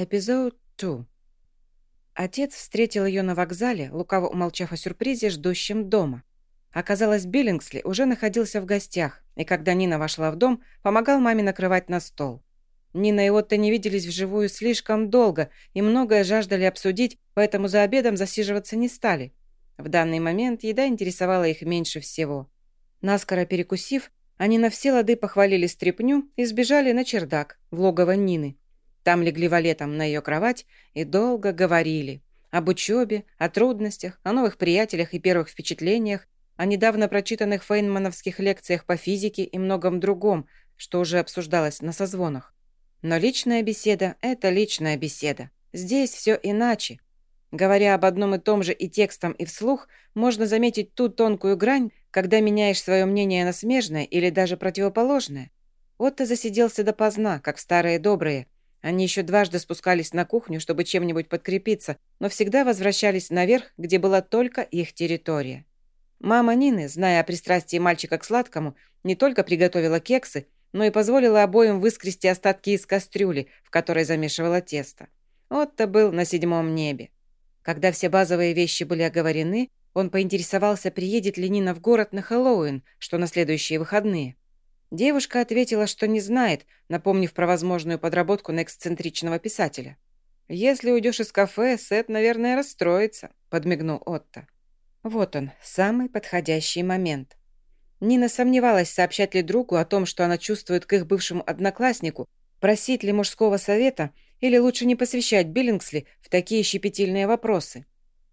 Эпизод 2. Отец встретил ее на вокзале, лукаво умолчав о сюрпризе, ждущем дома. Оказалось, Биллингсли уже находился в гостях, и когда Нина вошла в дом, помогал маме накрывать на стол. Нина и Отто не виделись вживую слишком долго и многое жаждали обсудить, поэтому за обедом засиживаться не стали. В данный момент еда интересовала их меньше всего. Наскоро перекусив, они на все лады похвалили стряпню и сбежали на чердак, в логово Нины. Там легли валетом на ее кровать и долго говорили. Об учебе, о трудностях, о новых приятелях и первых впечатлениях, о недавно прочитанных фейнмановских лекциях по физике и многом другом, что уже обсуждалось на созвонах. Но личная беседа – это личная беседа. Здесь все иначе. Говоря об одном и том же и текстом, и вслух, можно заметить ту тонкую грань, когда меняешь свое мнение на смежное или даже противоположное. Отто засиделся допоздна, как старые добрые – они еще дважды спускались на кухню, чтобы чем-нибудь подкрепиться, но всегда возвращались наверх, где была только их территория. Мама Нины, зная о пристрастии мальчика к сладкому, не только приготовила кексы, но и позволила обоим выскрести остатки из кастрюли, в которой замешивала тесто. Отто был на седьмом небе. Когда все базовые вещи были оговорены, он поинтересовался, приедет ли Нина в город на Хэллоуин, что на следующие выходные. Девушка ответила, что не знает, напомнив про возможную подработку на эксцентричного писателя. «Если уйдешь из кафе, Сет, наверное, расстроится», — подмигнул Отто. Вот он, самый подходящий момент. Нина сомневалась, сообщать ли другу о том, что она чувствует к их бывшему однокласснику, просить ли мужского совета или лучше не посвящать Биллингсли в такие щепетильные вопросы.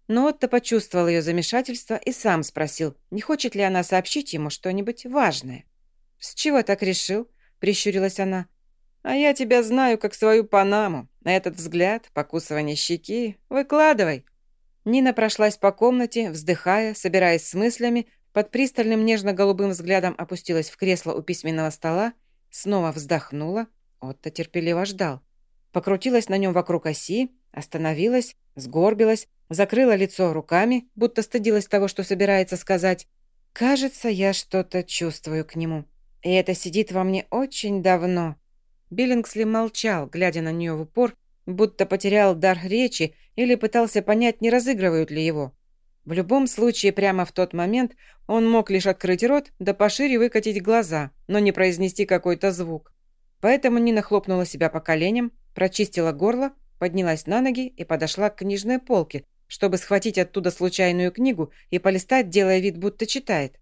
Но Отто почувствовал ее замешательство и сам спросил, не хочет ли она сообщить ему что-нибудь важное. «С чего так решил?» – прищурилась она. «А я тебя знаю, как свою Панаму. На этот взгляд, покусывание щеки. Выкладывай». Нина прошлась по комнате, вздыхая, собираясь с мыслями, под пристальным нежно-голубым взглядом опустилась в кресло у письменного стола, снова вздохнула, Отто терпеливо ждал. Покрутилась на нем вокруг оси, остановилась, сгорбилась, закрыла лицо руками, будто стыдилась того, что собирается сказать. «Кажется, я что-то чувствую к нему». И это сидит во мне очень давно». Биллингсли молчал, глядя на нее в упор, будто потерял дар речи или пытался понять, не разыгрывают ли его. В любом случае, прямо в тот момент он мог лишь открыть рот, да пошире выкатить глаза, но не произнести какой-то звук. Поэтому Нина хлопнула себя по коленям, прочистила горло, поднялась на ноги и подошла к книжной полке, чтобы схватить оттуда случайную книгу и полистать, делая вид, будто читает.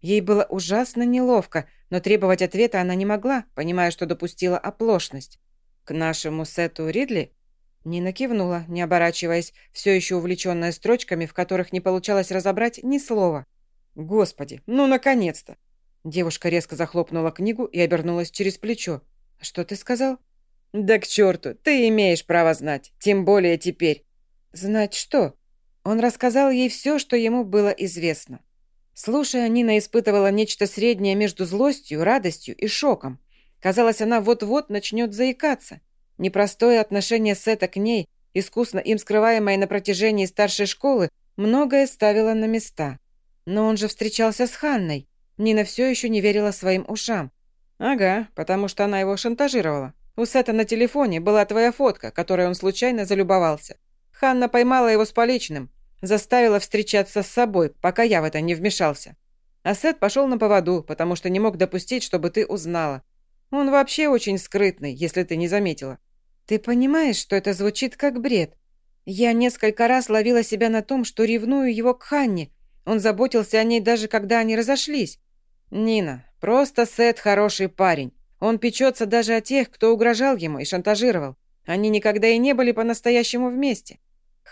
Ей было ужасно неловко, но требовать ответа она не могла, понимая, что допустила оплошность. «К нашему Сету Ридли?» Нина кивнула, не оборачиваясь, все еще увлеченная строчками, в которых не получалось разобрать ни слова. «Господи, ну наконец-то!» Девушка резко захлопнула книгу и обернулась через плечо. «Что ты сказал?» «Да к черту, ты имеешь право знать, тем более теперь». «Знать что?» Он рассказал ей все, что ему было известно. Слушая, Нина испытывала нечто среднее между злостью, радостью и шоком. Казалось, она вот-вот начнет заикаться. Непростое отношение Сета к ней, искусно им скрываемое на протяжении старшей школы, многое ставило на места. Но он же встречался с Ханной. Нина все еще не верила своим ушам. «Ага, потому что она его шантажировала. У Сета на телефоне была твоя фотка, которой он случайно залюбовался. Ханна поймала его с поличным, Заставила встречаться с собой, пока я в это не вмешался. А Сет пошел на поводу, потому что не мог допустить, чтобы ты узнала. Он вообще очень скрытный, если ты не заметила. Ты понимаешь, что это звучит как бред? Я несколько раз ловила себя на том, что ревную его к Ханне. Он заботился о ней даже когда они разошлись. Нина, просто Сет хороший парень. Он печется даже о тех, кто угрожал ему и шантажировал. Они никогда и не были по-настоящему вместе.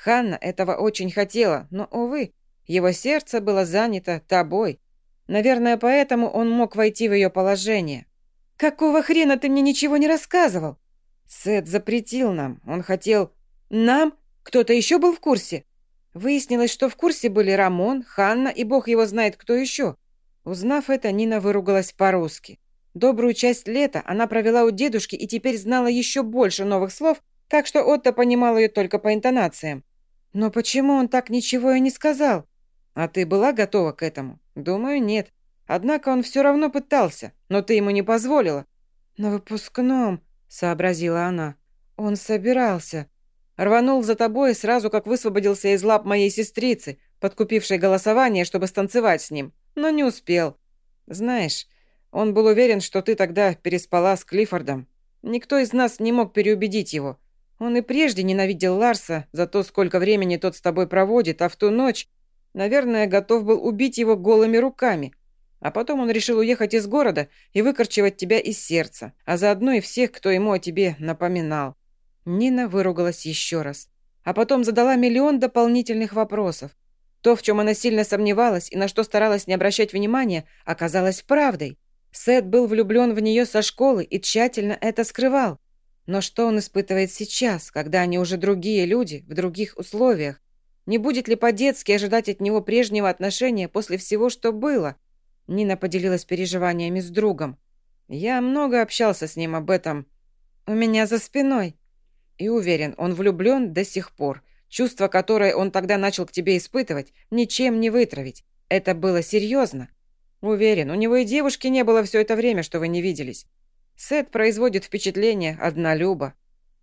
Ханна этого очень хотела, но, увы, его сердце было занято тобой. Наверное, поэтому он мог войти в ее положение. «Какого хрена ты мне ничего не рассказывал?» Сет запретил нам. Он хотел... «Нам? Кто-то еще был в курсе?» Выяснилось, что в курсе были Рамон, Ханна и бог его знает кто еще. Узнав это, Нина выругалась по-русски. Добрую часть лета она провела у дедушки и теперь знала еще больше новых слов, так что Отто понимал ее только по интонациям. «Но почему он так ничего и не сказал?» «А ты была готова к этому?» «Думаю, нет. Однако он все равно пытался, но ты ему не позволила». «На выпускном», — сообразила она. Он собирался. Рванул за тобой сразу, как высвободился из лап моей сестрицы, подкупившей голосование, чтобы станцевать с ним, но не успел. Знаешь, он был уверен, что ты тогда переспала с Клиффордом. Никто из нас не мог переубедить его. Он и прежде ненавидел Ларса за то, сколько времени тот с тобой проводит, а в ту ночь, наверное, готов был убить его голыми руками. А потом он решил уехать из города и выкорчевать тебя из сердца, а заодно и всех, кто ему о тебе напоминал. Нина выругалась еще раз. А потом задала миллион дополнительных вопросов. То, в чем она сильно сомневалась и на что старалась не обращать внимания, оказалось правдой. Сет был влюблен в нее со школы и тщательно это скрывал. Но что он испытывает сейчас, когда они уже другие люди, в других условиях? Не будет ли по-детски ожидать от него прежнего отношения после всего, что было? Нина поделилась переживаниями с другом. Я много общался с ним об этом. У меня за спиной. И уверен, он влюблен до сих пор. Чувство, которое он тогда начал к тебе испытывать, ничем не вытравить. Это было серьезно. Уверен, у него и девушки не было все это время, что вы не виделись. Сет производит впечатление однолюба.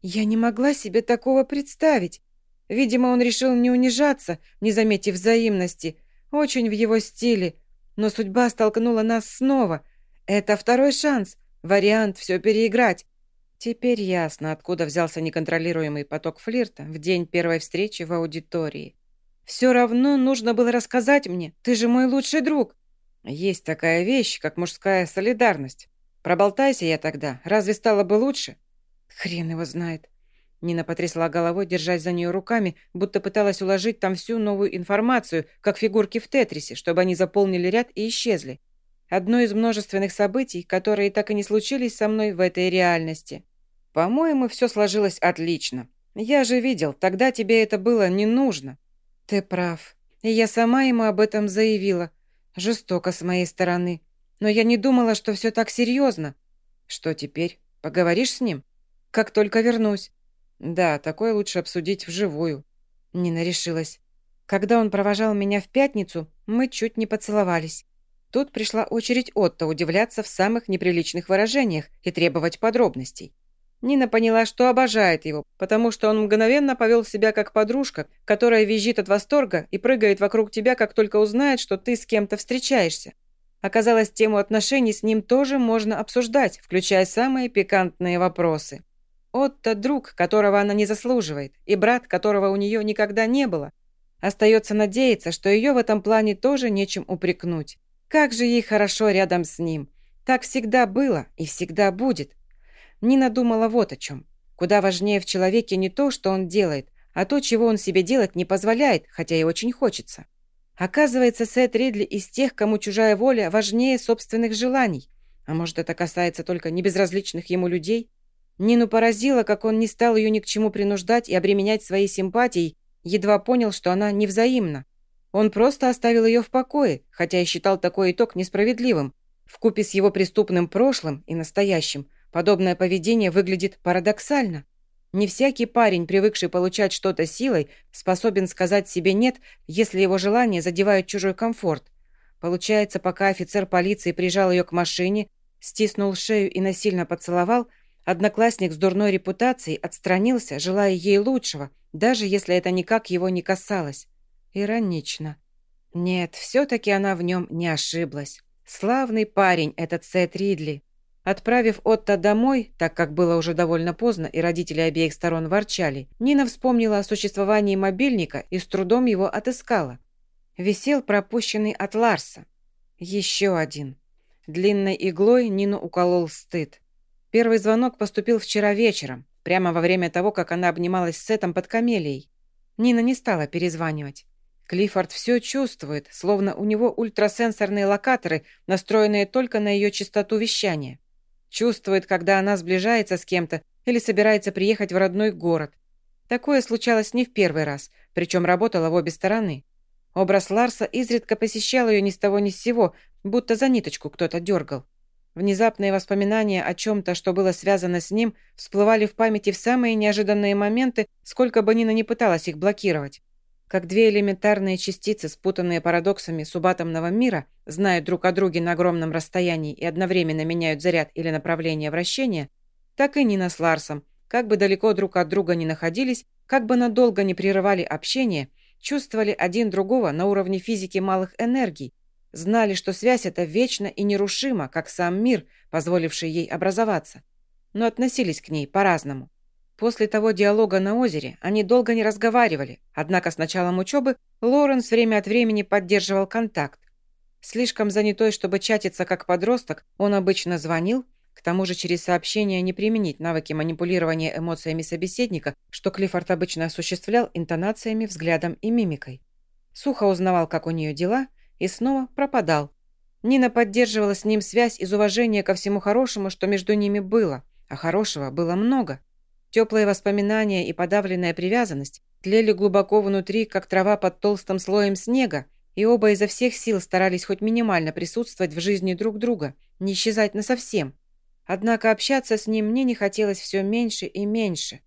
Я не могла себе такого представить. Видимо, он решил не унижаться, не заметив взаимности. Очень в его стиле. Но судьба столкнула нас снова. Это второй шанс, вариант все переиграть. Теперь ясно, откуда взялся неконтролируемый поток флирта в день первой встречи в аудитории. Все равно нужно было рассказать мне. Ты же мой лучший друг. Есть такая вещь, как мужская солидарность. Проболтайся я тогда, разве стало бы лучше? Хрен его знает. Нина потрясла головой, держась за нее руками, будто пыталась уложить там всю новую информацию, как фигурки в Тетрисе, чтобы они заполнили ряд и исчезли. Одно из множественных событий, которые так и не случились со мной в этой реальности. По-моему, все сложилось отлично. Я же видел, тогда тебе это было не нужно. Ты прав. И я сама ему об этом заявила. Жестоко с моей стороны. Но я не думала, что все так серьезно. Что теперь? Поговоришь с ним? Как только вернусь. Да, такое лучше обсудить вживую. Нина решилась. Когда он провожал меня в пятницу, мы чуть не поцеловались. Тут пришла очередь Отто удивляться в самых неприличных выражениях и требовать подробностей. Нина поняла, что обожает его, потому что он мгновенно повел себя как подружка, которая визжит от восторга и прыгает вокруг тебя, как только узнает, что ты с кем-то встречаешься. Оказалось, тему отношений с ним тоже можно обсуждать, включая самые пикантные вопросы. Отто – друг, которого она не заслуживает, и брат, которого у нее никогда не было. Остается надеяться, что ее в этом плане тоже нечем упрекнуть. Как же ей хорошо рядом с ним. Так всегда было и всегда будет – Нина думала вот о чем. Куда важнее в человеке не то, что он делает, а то, чего он себе делать не позволяет, хотя и очень хочется. Оказывается, Сет Ридли из тех, кому чужая воля важнее собственных желаний. А может, это касается только небезразличных ему людей? Нину поразило, как он не стал ее ни к чему принуждать и обременять своей симпатией, едва понял, что она невзаимна. Он просто оставил ее в покое, хотя и считал такой итог несправедливым. Вкупе с его преступным прошлым и настоящим Подобное поведение выглядит парадоксально. Не всякий парень, привыкший получать что-то силой, способен сказать себе «нет», если его желания задевают чужой комфорт. Получается, пока офицер полиции прижал ее к машине, стиснул шею и насильно поцеловал, одноклассник с дурной репутацией отстранился, желая ей лучшего, даже если это никак его не касалось. Иронично. Нет, все-таки она в нем не ошиблась. Славный парень этот Сет Ридли. Отправив Отто домой, так как было уже довольно поздно и родители обеих сторон ворчали, Нина вспомнила о существовании мобильника и с трудом его отыскала. Висел пропущенный от Ларса. Еще один. Длинной иглой Нину уколол стыд. Первый звонок поступил вчера вечером, прямо во время того, как она обнималась с Сетом под камелией. Нина не стала перезванивать. Клиффорд все чувствует, словно у него ультрасенсорные локаторы, настроенные только на ее частоту вещания. Чувствует, когда она сближается с кем-то или собирается приехать в родной город. Такое случалось не в первый раз, причем работала в обе стороны. Образ Ларса изредка посещал ее ни с того ни с сего, будто за ниточку кто-то дергал. Внезапные воспоминания о чем-то, что было связано с ним, всплывали в памяти в самые неожиданные моменты, сколько бы Нина не пыталась их блокировать. Как две элементарные частицы, спутанные парадоксами субатомного мира, знают друг о друге на огромном расстоянии и одновременно меняют заряд или направление вращения, так и Нина с Ларсом, как бы далеко друг от друга не находились, как бы надолго не прерывали общение, чувствовали один другого на уровне физики малых энергий, знали, что связь эта вечна и нерушима, как сам мир, позволивший ей образоваться, но относились к ней по-разному. После того диалога на озере они долго не разговаривали, однако с началом учебы Лоренс время от времени поддерживал контакт. Слишком занятой, чтобы чатиться как подросток, он обычно звонил, к тому же через сообщение не применить навыки манипулирования эмоциями собеседника, что Клиффорд обычно осуществлял интонациями, взглядом и мимикой. Сухо узнавал, как у нее дела, и снова пропадал. Нина поддерживала с ним связь из уважения ко всему хорошему, что между ними было, а хорошего было много. Теплые воспоминания и подавленная привязанность тлели глубоко внутри, как трава под толстым слоем снега, и оба изо всех сил старались хоть минимально присутствовать в жизни друг друга, не исчезать насовсем. Однако общаться с ним мне не хотелось все меньше и меньше.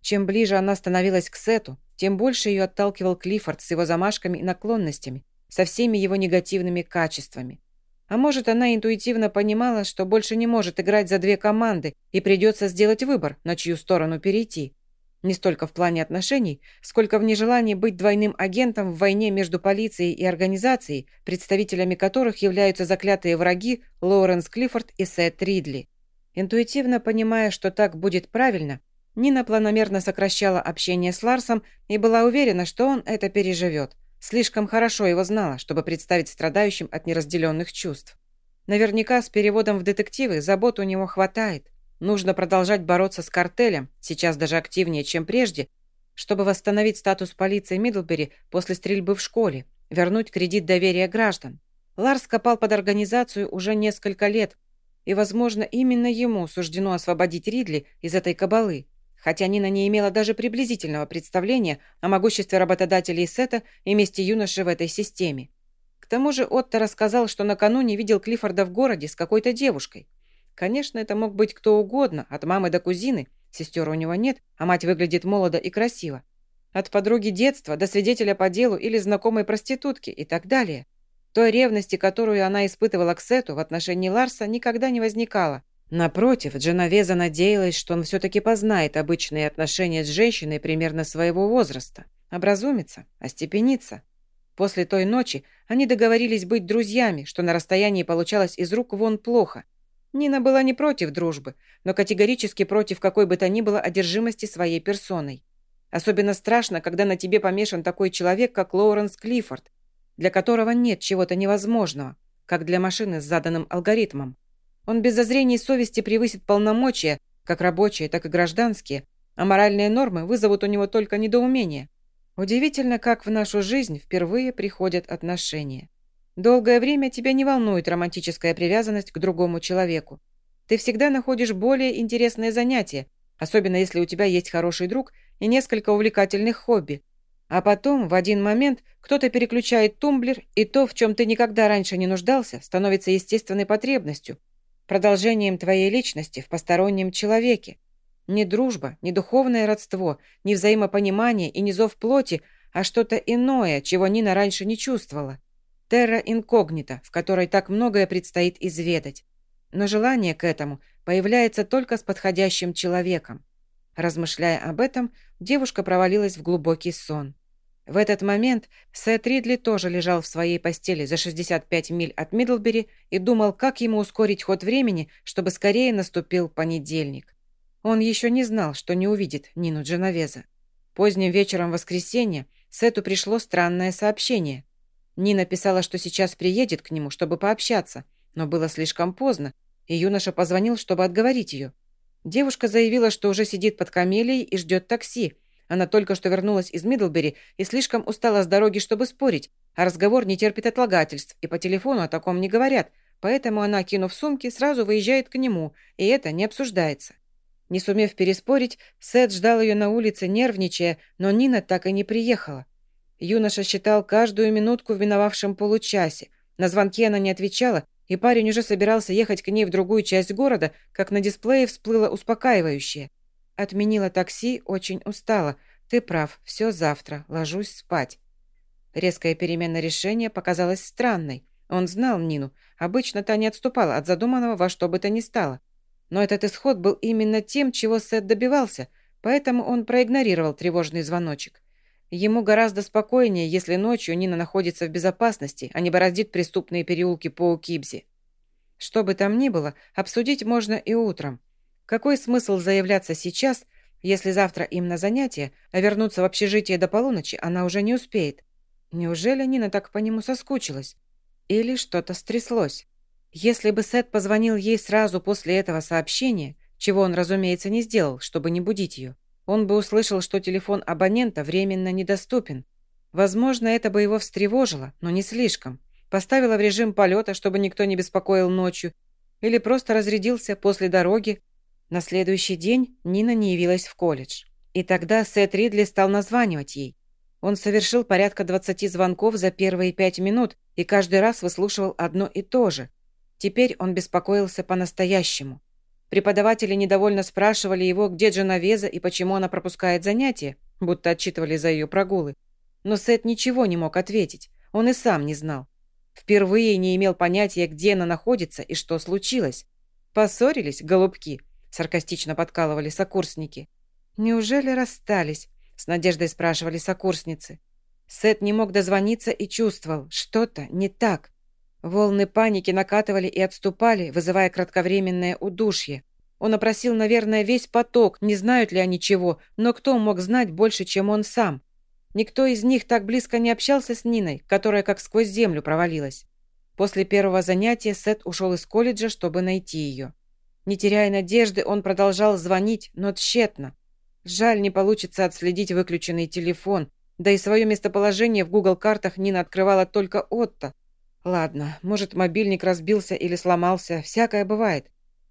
Чем ближе она становилась к Сету, тем больше ее отталкивал Клиффорд с его замашками и наклонностями, со всеми его негативными качествами. А может, она интуитивно понимала, что больше не может играть за две команды и придется сделать выбор, на чью сторону перейти. Не столько в плане отношений, сколько в нежелании быть двойным агентом в войне между полицией и организацией, представителями которых являются заклятые враги Лоуренс Клиффорд и Сет Ридли. Интуитивно понимая, что так будет правильно, Нина планомерно сокращала общение с Ларсом и была уверена, что он это переживет – Слишком хорошо его знала, чтобы представить страдающим от неразделенных чувств. Наверняка с переводом в детективы забот у него хватает. Нужно продолжать бороться с картелем, сейчас даже активнее, чем прежде, чтобы восстановить статус полиции Мидлбери после стрельбы в школе, вернуть кредит доверия граждан. Ларс копал под организацию уже несколько лет, и, возможно, именно ему суждено освободить Ридли из этой кабалы хотя Нина не имела даже приблизительного представления о могуществе работодателей Сета и месте юноши в этой системе. К тому же Отто рассказал, что накануне видел Клиффорда в городе с какой-то девушкой. Конечно, это мог быть кто угодно, от мамы до кузины, сестер у него нет, а мать выглядит молодо и красиво. От подруги детства до свидетеля по делу или знакомой проститутки и так далее. Той ревности, которую она испытывала к Сету в отношении Ларса, никогда не возникало – Напротив, Дженовеза надеялась, что он все-таки познает обычные отношения с женщиной примерно своего возраста, образумится, остепенится. После той ночи они договорились быть друзьями, что на расстоянии получалось из рук вон плохо. Нина была не против дружбы, но категорически против какой бы то ни было одержимости своей персоной. Особенно страшно, когда на тебе помешан такой человек, как Лоуренс Клиффорд, для которого нет чего-то невозможного, как для машины с заданным алгоритмом. Он без зазрений совести превысит полномочия, как рабочие, так и гражданские, а моральные нормы вызовут у него только недоумение. Удивительно, как в нашу жизнь впервые приходят отношения. Долгое время тебя не волнует романтическая привязанность к другому человеку. Ты всегда находишь более интересные занятия, особенно если у тебя есть хороший друг и несколько увлекательных хобби. А потом, в один момент, кто-то переключает тумблер, и то, в чем ты никогда раньше не нуждался, становится естественной потребностью, продолжением твоей личности в постороннем человеке. Не дружба, не духовное родство, не взаимопонимание и не зов плоти, а что-то иное, чего Нина раньше не чувствовала. Терра инкогнита, в которой так многое предстоит изведать. Но желание к этому появляется только с подходящим человеком. Размышляя об этом, девушка провалилась в глубокий сон. В этот момент Сет Ридли тоже лежал в своей постели за 65 миль от Мидлбери и думал, как ему ускорить ход времени, чтобы скорее наступил понедельник. Он еще не знал, что не увидит Нину Дженовеза. Поздним вечером воскресенья Сету пришло странное сообщение. Нина писала, что сейчас приедет к нему, чтобы пообщаться, но было слишком поздно, и юноша позвонил, чтобы отговорить ее. Девушка заявила, что уже сидит под камелией и ждет такси, она только что вернулась из Мидлбери и слишком устала с дороги, чтобы спорить, а разговор не терпит отлагательств, и по телефону о таком не говорят, поэтому она, кинув сумки, сразу выезжает к нему, и это не обсуждается. Не сумев переспорить, Сет ждал ее на улице, нервничая, но Нина так и не приехала. Юноша считал каждую минутку в миновавшем получасе. На звонки она не отвечала, и парень уже собирался ехать к ней в другую часть города, как на дисплее всплыло успокаивающее. Отменила такси, очень устала. Ты прав, все завтра, ложусь спать. Резкая перемена решения показалась странной. Он знал Нину. Обычно та не отступала от задуманного во что бы то ни стало. Но этот исход был именно тем, чего Сет добивался, поэтому он проигнорировал тревожный звоночек. Ему гораздо спокойнее, если ночью Нина находится в безопасности, а не бороздит преступные переулки по Укибзе. Что бы там ни было, обсудить можно и утром. Какой смысл заявляться сейчас, если завтра им на занятие, а вернуться в общежитие до полуночи она уже не успеет? Неужели Нина так по нему соскучилась? Или что-то стряслось? Если бы Сет позвонил ей сразу после этого сообщения, чего он, разумеется, не сделал, чтобы не будить ее, он бы услышал, что телефон абонента временно недоступен. Возможно, это бы его встревожило, но не слишком. Поставила в режим полета, чтобы никто не беспокоил ночью, или просто разрядился после дороги. На следующий день Нина не явилась в колледж. И тогда Сет Ридли стал названивать ей. Он совершил порядка 20 звонков за первые пять минут и каждый раз выслушивал одно и то же. Теперь он беспокоился по-настоящему. Преподаватели недовольно спрашивали его, где Дженовеза и почему она пропускает занятия, будто отчитывали за ее прогулы. Но Сет ничего не мог ответить. Он и сам не знал. Впервые не имел понятия, где она находится и что случилось. «Поссорились, голубки?» – саркастично подкалывали сокурсники. «Неужели расстались?» – с надеждой спрашивали сокурсницы. Сет не мог дозвониться и чувствовал, что-то не так. Волны паники накатывали и отступали, вызывая кратковременное удушье. Он опросил, наверное, весь поток, не знают ли они чего, но кто мог знать больше, чем он сам? Никто из них так близко не общался с Ниной, которая как сквозь землю провалилась. После первого занятия Сет ушел из колледжа, чтобы найти ее. Не теряя надежды, он продолжал звонить, но тщетно. Жаль, не получится отследить выключенный телефон, да и свое местоположение в Google картах Нина открывала только Отто, Ладно, может, мобильник разбился или сломался, всякое бывает.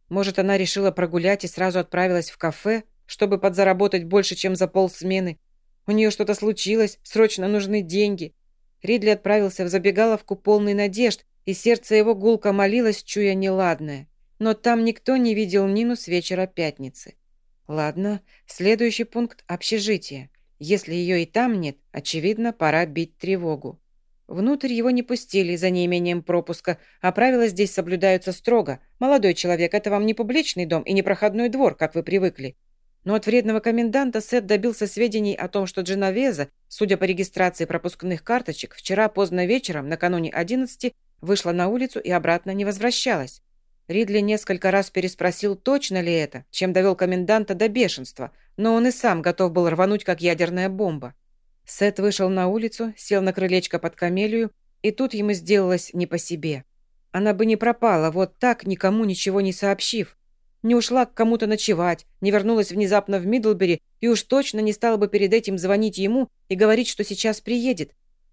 Может, она решила прогулять и сразу отправилась в кафе, чтобы подзаработать больше, чем за полсмены. У нее что-то случилось, срочно нужны деньги. Ридли отправился в забегаловку полный надежд, и сердце его гулко молилось, чуя неладное. Но там никто не видел Нину с вечера пятницы. Ладно, следующий пункт – общежитие. Если ее и там нет, очевидно, пора бить тревогу. Внутрь его не пустили за неимением пропуска, а правила здесь соблюдаются строго. Молодой человек, это вам не публичный дом и не проходной двор, как вы привыкли. Но от вредного коменданта Сет добился сведений о том, что Дженовеза, судя по регистрации пропускных карточек, вчера поздно вечером, накануне 11, вышла на улицу и обратно не возвращалась. Ридли несколько раз переспросил, точно ли это, чем довел коменданта до бешенства, но он и сам готов был рвануть, как ядерная бомба. Сет вышел на улицу, сел на крылечко под камелию, и тут ему сделалось не по себе. Она бы не пропала вот так, никому ничего не сообщив. Не ушла к кому-то ночевать, не вернулась внезапно в Мидлбери и уж точно не стала бы перед этим звонить ему и говорить, что сейчас приедет.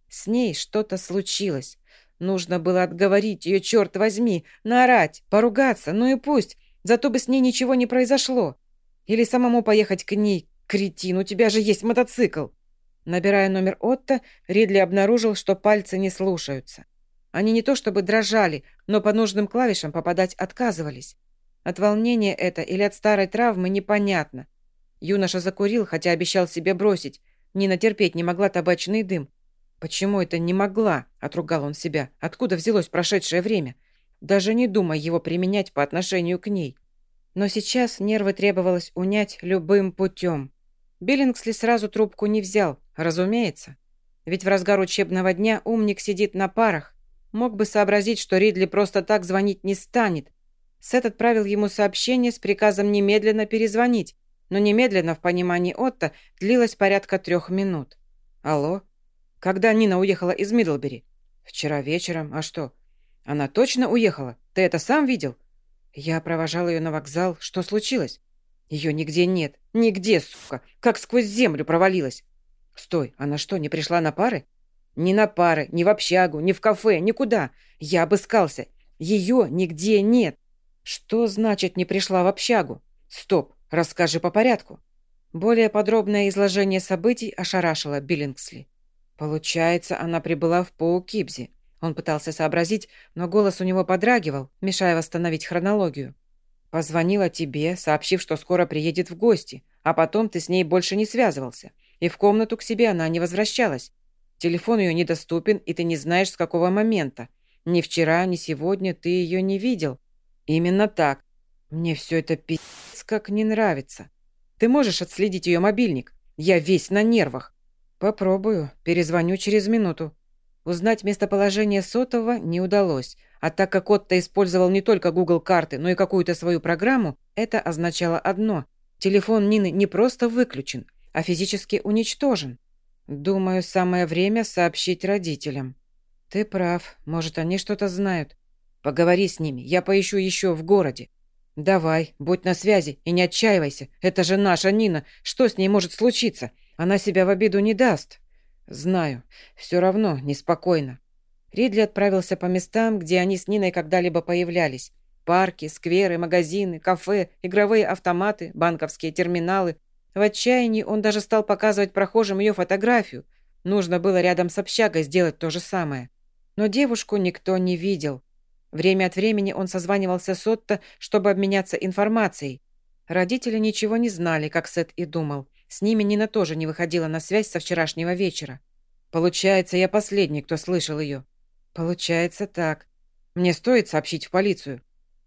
С ней что-то случилось. Нужно было отговорить ее, черт возьми, наорать, поругаться, ну и пусть. Зато бы с ней ничего не произошло. Или самому поехать к ней. Кретин, у тебя же есть мотоцикл. Набирая номер Отто, Ридли обнаружил, что пальцы не слушаются. Они не то чтобы дрожали, но по нужным клавишам попадать отказывались. От волнения это или от старой травмы непонятно. Юноша закурил, хотя обещал себе бросить. Нина терпеть не могла табачный дым. «Почему это не могла?» – отругал он себя. «Откуда взялось прошедшее время? Даже не думай его применять по отношению к ней». Но сейчас нервы требовалось унять любым путем. Биллингсли сразу трубку не взял, разумеется. Ведь в разгар учебного дня умник сидит на парах. Мог бы сообразить, что Ридли просто так звонить не станет. Сет отправил ему сообщение с приказом немедленно перезвонить, но немедленно в понимании Отто длилось порядка трех минут. «Алло? Когда Нина уехала из Мидлбери?» «Вчера вечером. А что? Она точно уехала? Ты это сам видел?» «Я провожал ее на вокзал. Что случилось?» Ее нигде нет. Нигде, сука. Как сквозь землю провалилась. Стой, она что, не пришла на пары? Ни на пары, ни в общагу, ни в кафе, никуда. Я обыскался. Ее нигде нет. Что значит не пришла в общагу? Стоп, расскажи по порядку. Более подробное изложение событий ошарашило Биллингсли. Получается, она прибыла в Паукибзе. Он пытался сообразить, но голос у него подрагивал, мешая восстановить хронологию. Позвонила тебе, сообщив, что скоро приедет в гости, а потом ты с ней больше не связывался. И в комнату к себе она не возвращалась. Телефон ее недоступен, и ты не знаешь, с какого момента. Ни вчера, ни сегодня ты ее не видел. Именно так. Мне все это пи***ц как не нравится. Ты можешь отследить ее мобильник? Я весь на нервах. Попробую. Перезвоню через минуту. Узнать местоположение сотового не удалось, а так как Отто использовал не только Google карты, но и какую-то свою программу, это означало одно. Телефон Нины не просто выключен, а физически уничтожен. Думаю, самое время сообщить родителям. Ты прав, может, они что-то знают. Поговори с ними, я поищу еще в городе. Давай, будь на связи и не отчаивайся. Это же наша Нина. Что с ней может случиться? Она себя в обиду не даст. Знаю. Все равно неспокойно. Ридли отправился по местам, где они с Ниной когда-либо появлялись. Парки, скверы, магазины, кафе, игровые автоматы, банковские терминалы. В отчаянии он даже стал показывать прохожим ее фотографию. Нужно было рядом с общагой сделать то же самое. Но девушку никто не видел. Время от времени он созванивался с Отто, чтобы обменяться информацией. Родители ничего не знали, как Сет и думал. С ними Нина тоже не выходила на связь со вчерашнего вечера. Получается, я последний, кто слышал ее. Получается так. Мне стоит сообщить в полицию.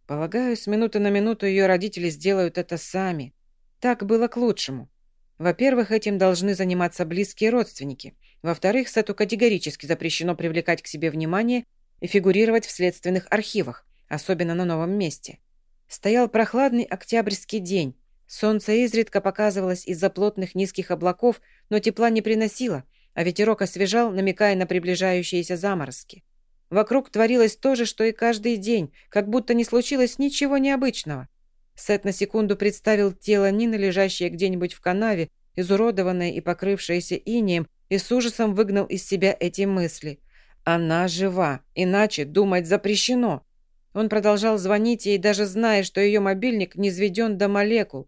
Полагаю, с минуты на минуту ее родители сделают это сами. Так было к лучшему. Во-первых, этим должны заниматься близкие родственники. Во-вторых, Сету категорически запрещено привлекать к себе внимание и фигурировать в следственных архивах, особенно на новом месте. Стоял прохладный октябрьский день. Солнце изредка показывалось из-за плотных низких облаков, но тепла не приносило, а ветерок освежал, намекая на приближающиеся заморозки. Вокруг творилось то же, что и каждый день, как будто не случилось ничего необычного. Сет на секунду представил тело Нины, лежащее где-нибудь в канаве, изуродованное и покрывшееся инеем, и с ужасом выгнал из себя эти мысли. Она жива, иначе думать запрещено. Он продолжал звонить ей, даже зная, что ее мобильник не сведен до молекул.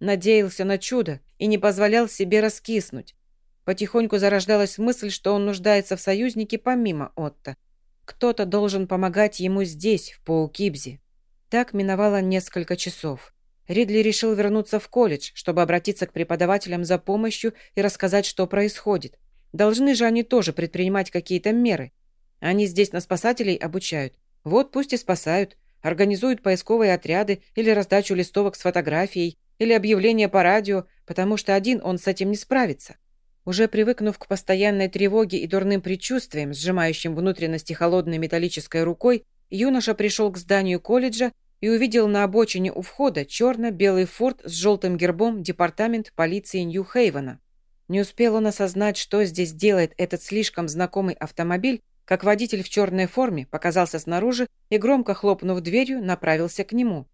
Надеялся на чудо и не позволял себе раскиснуть. Потихоньку зарождалась мысль, что он нуждается в союзнике помимо Отто. Кто-то должен помогать ему здесь, в Паукибзе. Так миновало несколько часов. Ридли решил вернуться в колледж, чтобы обратиться к преподавателям за помощью и рассказать, что происходит. Должны же они тоже предпринимать какие-то меры. Они здесь на спасателей обучают. Вот пусть и спасают. Организуют поисковые отряды или раздачу листовок с фотографией, или объявление по радио, потому что один он с этим не справится. Уже привыкнув к постоянной тревоге и дурным предчувствиям, сжимающим внутренности холодной металлической рукой, юноша пришел к зданию колледжа и увидел на обочине у входа черно-белый форт с желтым гербом Департамент полиции Нью-Хейвена. Не успел он осознать, что здесь делает этот слишком знакомый автомобиль, как водитель в черной форме показался снаружи и, громко хлопнув дверью, направился к нему.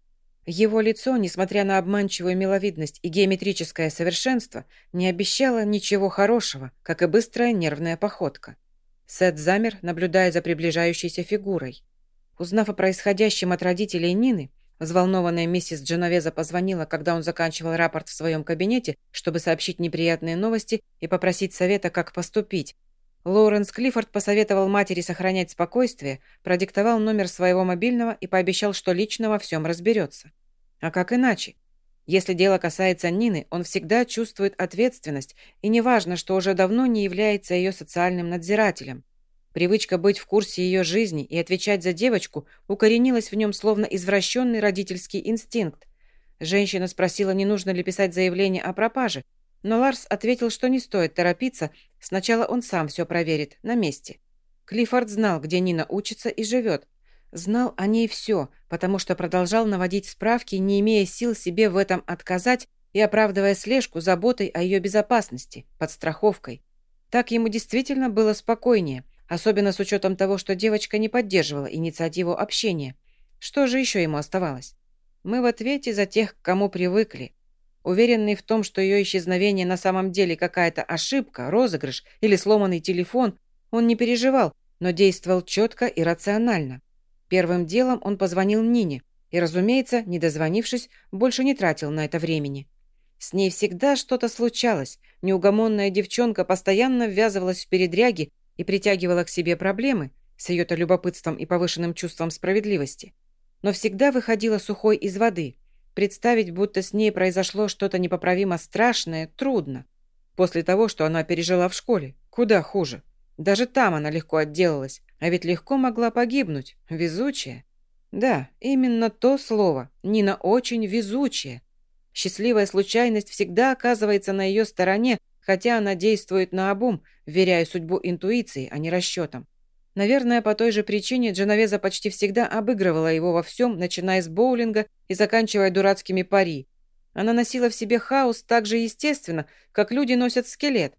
Его лицо, несмотря на обманчивую миловидность и геометрическое совершенство, не обещало ничего хорошего, как и быстрая нервная походка. Сет замер, наблюдая за приближающейся фигурой. Узнав о происходящем от родителей Нины, Взволнованная миссис Дженовеза позвонила, когда он заканчивал рапорт в своем кабинете, чтобы сообщить неприятные новости и попросить совета, как поступить. Лоуренс Клиффорд посоветовал матери сохранять спокойствие, продиктовал номер своего мобильного и пообещал, что лично во всем разберется. А как иначе? Если дело касается Нины, он всегда чувствует ответственность, и неважно, что уже давно не является ее социальным надзирателем. Привычка быть в курсе ее жизни и отвечать за девочку укоренилась в нем словно извращенный родительский инстинкт. Женщина спросила, не нужно ли писать заявление о пропаже, но Ларс ответил, что не стоит торопиться, сначала он сам все проверит, на месте. Клиффорд знал, где Нина учится и живет. Знал о ней все, потому что продолжал наводить справки, не имея сил себе в этом отказать и оправдывая слежку заботой о ее безопасности, подстраховкой. Так ему действительно было спокойнее – Особенно с учетом того, что девочка не поддерживала инициативу общения. Что же еще ему оставалось? Мы в ответе за тех, к кому привыкли. Уверенный в том, что ее исчезновение на самом деле какая-то ошибка, розыгрыш или сломанный телефон, он не переживал, но действовал четко и рационально. Первым делом он позвонил Нине и, разумеется, не дозвонившись, больше не тратил на это времени. С ней всегда что-то случалось. Неугомонная девчонка постоянно ввязывалась в передряги и притягивала к себе проблемы с ее-то любопытством и повышенным чувством справедливости, но всегда выходила сухой из воды. Представить, будто с ней произошло что-то непоправимо страшное, трудно. После того, что она пережила в школе, куда хуже. Даже там она легко отделалась, а ведь легко могла погибнуть, везучая. Да, именно то слово. Нина очень везучая. Счастливая случайность всегда оказывается на ее стороне, хотя она действует наобум, веряя судьбу интуиции, а не расчетам. Наверное, по той же причине Дженовеза почти всегда обыгрывала его во всем, начиная с боулинга и заканчивая дурацкими пари. Она носила в себе хаос так же естественно, как люди носят скелет.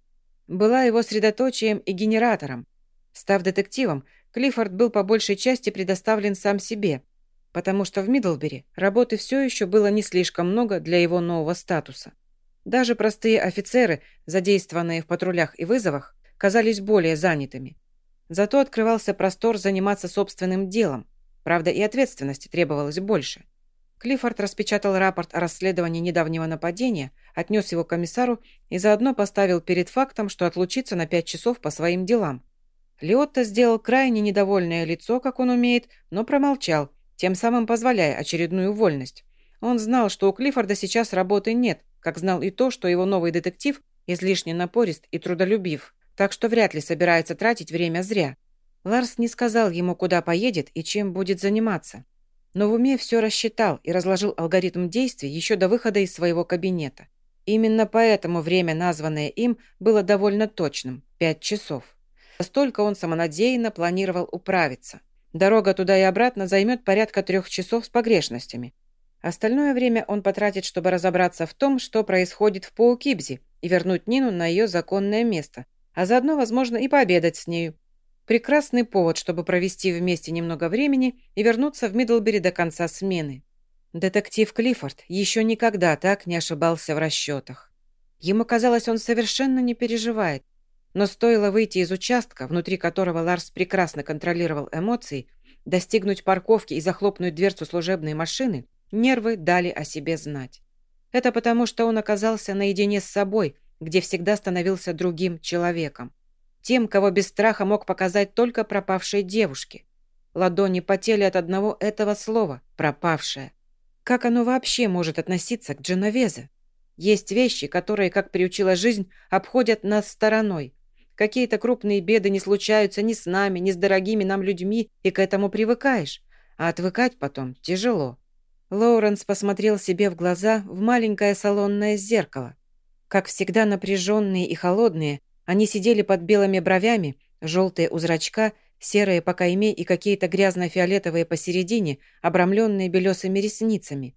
Была его средоточием и генератором. Став детективом, Клиффорд был по большей части предоставлен сам себе, потому что в Мидлбери работы все еще было не слишком много для его нового статуса. Даже простые офицеры, задействованные в патрулях и вызовах, казались более занятыми. Зато открывался простор заниматься собственным делом. Правда, и ответственности требовалось больше. Клиффорд распечатал рапорт о расследовании недавнего нападения, отнес его комиссару и заодно поставил перед фактом, что отлучится на пять часов по своим делам. Лиотто сделал крайне недовольное лицо, как он умеет, но промолчал, тем самым позволяя очередную вольность. Он знал, что у Клиффорда сейчас работы нет, как знал и то, что его новый детектив излишне напорист и трудолюбив, так что вряд ли собирается тратить время зря. Ларс не сказал ему, куда поедет и чем будет заниматься. Но в уме все рассчитал и разложил алгоритм действий еще до выхода из своего кабинета. Именно поэтому время, названное им, было довольно точным – пять часов. Столько он самонадеянно планировал управиться. Дорога туда и обратно займет порядка трех часов с погрешностями. Остальное время он потратит, чтобы разобраться в том, что происходит в Паукибзе, и вернуть Нину на ее законное место, а заодно, возможно, и пообедать с нею. Прекрасный повод, чтобы провести вместе немного времени и вернуться в Мидлбери до конца смены. Детектив Клиффорд еще никогда так не ошибался в расчетах. Ему казалось, он совершенно не переживает, но стоило выйти из участка, внутри которого Ларс прекрасно контролировал эмоции, достигнуть парковки и захлопнуть дверцу служебной машины, нервы дали о себе знать. Это потому, что он оказался наедине с собой, где всегда становился другим человеком. Тем, кого без страха мог показать только пропавшей девушке. Ладони потели от одного этого слова «пропавшая». Как оно вообще может относиться к Дженовезе? Есть вещи, которые, как приучила жизнь, обходят нас стороной, Какие-то крупные беды не случаются ни с нами, ни с дорогими нам людьми, и к этому привыкаешь. А отвыкать потом тяжело. Лоуренс посмотрел себе в глаза в маленькое салонное зеркало. Как всегда напряженные и холодные, они сидели под белыми бровями, желтые у зрачка, серые по кайме и какие-то грязно-фиолетовые посередине, обрамленные белесыми ресницами.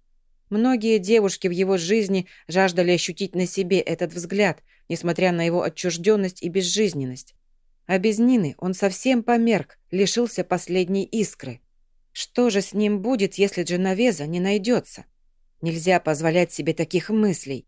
Многие девушки в его жизни жаждали ощутить на себе этот взгляд, несмотря на его отчужденность и безжизненность. А без Нины он совсем померк, лишился последней искры. Что же с ним будет, если Дженовеза не найдется? Нельзя позволять себе таких мыслей.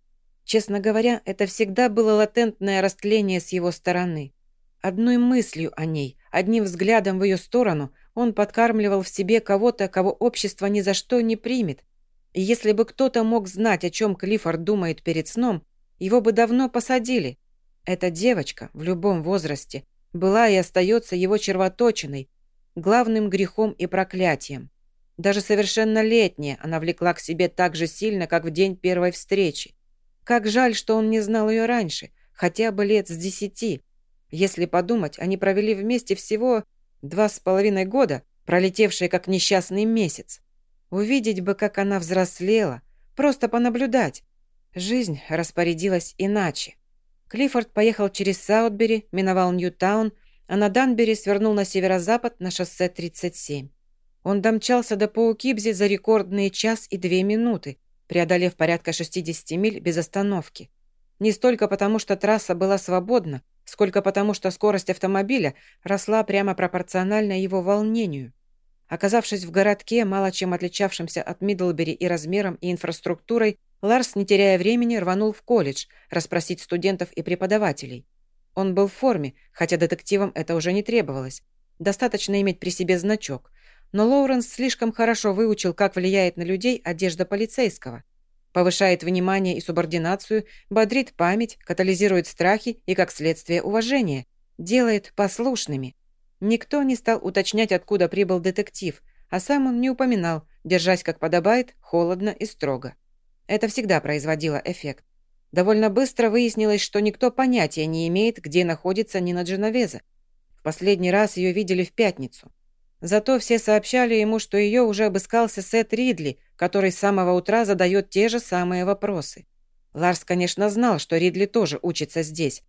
Честно говоря, это всегда было латентное растление с его стороны. Одной мыслью о ней, одним взглядом в ее сторону он подкармливал в себе кого-то, кого общество ни за что не примет. И если бы кто-то мог знать, о чем Клиффорд думает перед сном, его бы давно посадили. Эта девочка в любом возрасте была и остается его червоточиной, главным грехом и проклятием. Даже совершеннолетняя она влекла к себе так же сильно, как в день первой встречи. Как жаль, что он не знал ее раньше, хотя бы лет с десяти. Если подумать, они провели вместе всего два с половиной года, пролетевшие как несчастный месяц. Увидеть бы, как она взрослела, просто понаблюдать. Жизнь распорядилась иначе. Клиффорд поехал через Саутбери, миновал Ньютаун, а на Данбери свернул на северо-запад на шоссе 37. Он домчался до Паукибзи за рекордные час и две минуты, преодолев порядка 60 миль без остановки. Не столько потому, что трасса была свободна, сколько потому, что скорость автомобиля росла прямо пропорционально его волнению. Оказавшись в городке, мало чем отличавшемся от Мидлбери и размером, и инфраструктурой, Ларс, не теряя времени, рванул в колледж расспросить студентов и преподавателей. Он был в форме, хотя детективам это уже не требовалось. Достаточно иметь при себе значок. Но Лоуренс слишком хорошо выучил, как влияет на людей одежда полицейского. Повышает внимание и субординацию, бодрит память, катализирует страхи и, как следствие, уважение. Делает послушными. Никто не стал уточнять, откуда прибыл детектив, а сам он не упоминал, держась как подобает, холодно и строго. Это всегда производило эффект. Довольно быстро выяснилось, что никто понятия не имеет, где находится Нина Дженовеза. В последний раз ее видели в пятницу. Зато все сообщали ему, что ее уже обыскался Сет Ридли, который с самого утра задает те же самые вопросы. Ларс, конечно, знал, что Ридли тоже учится здесь,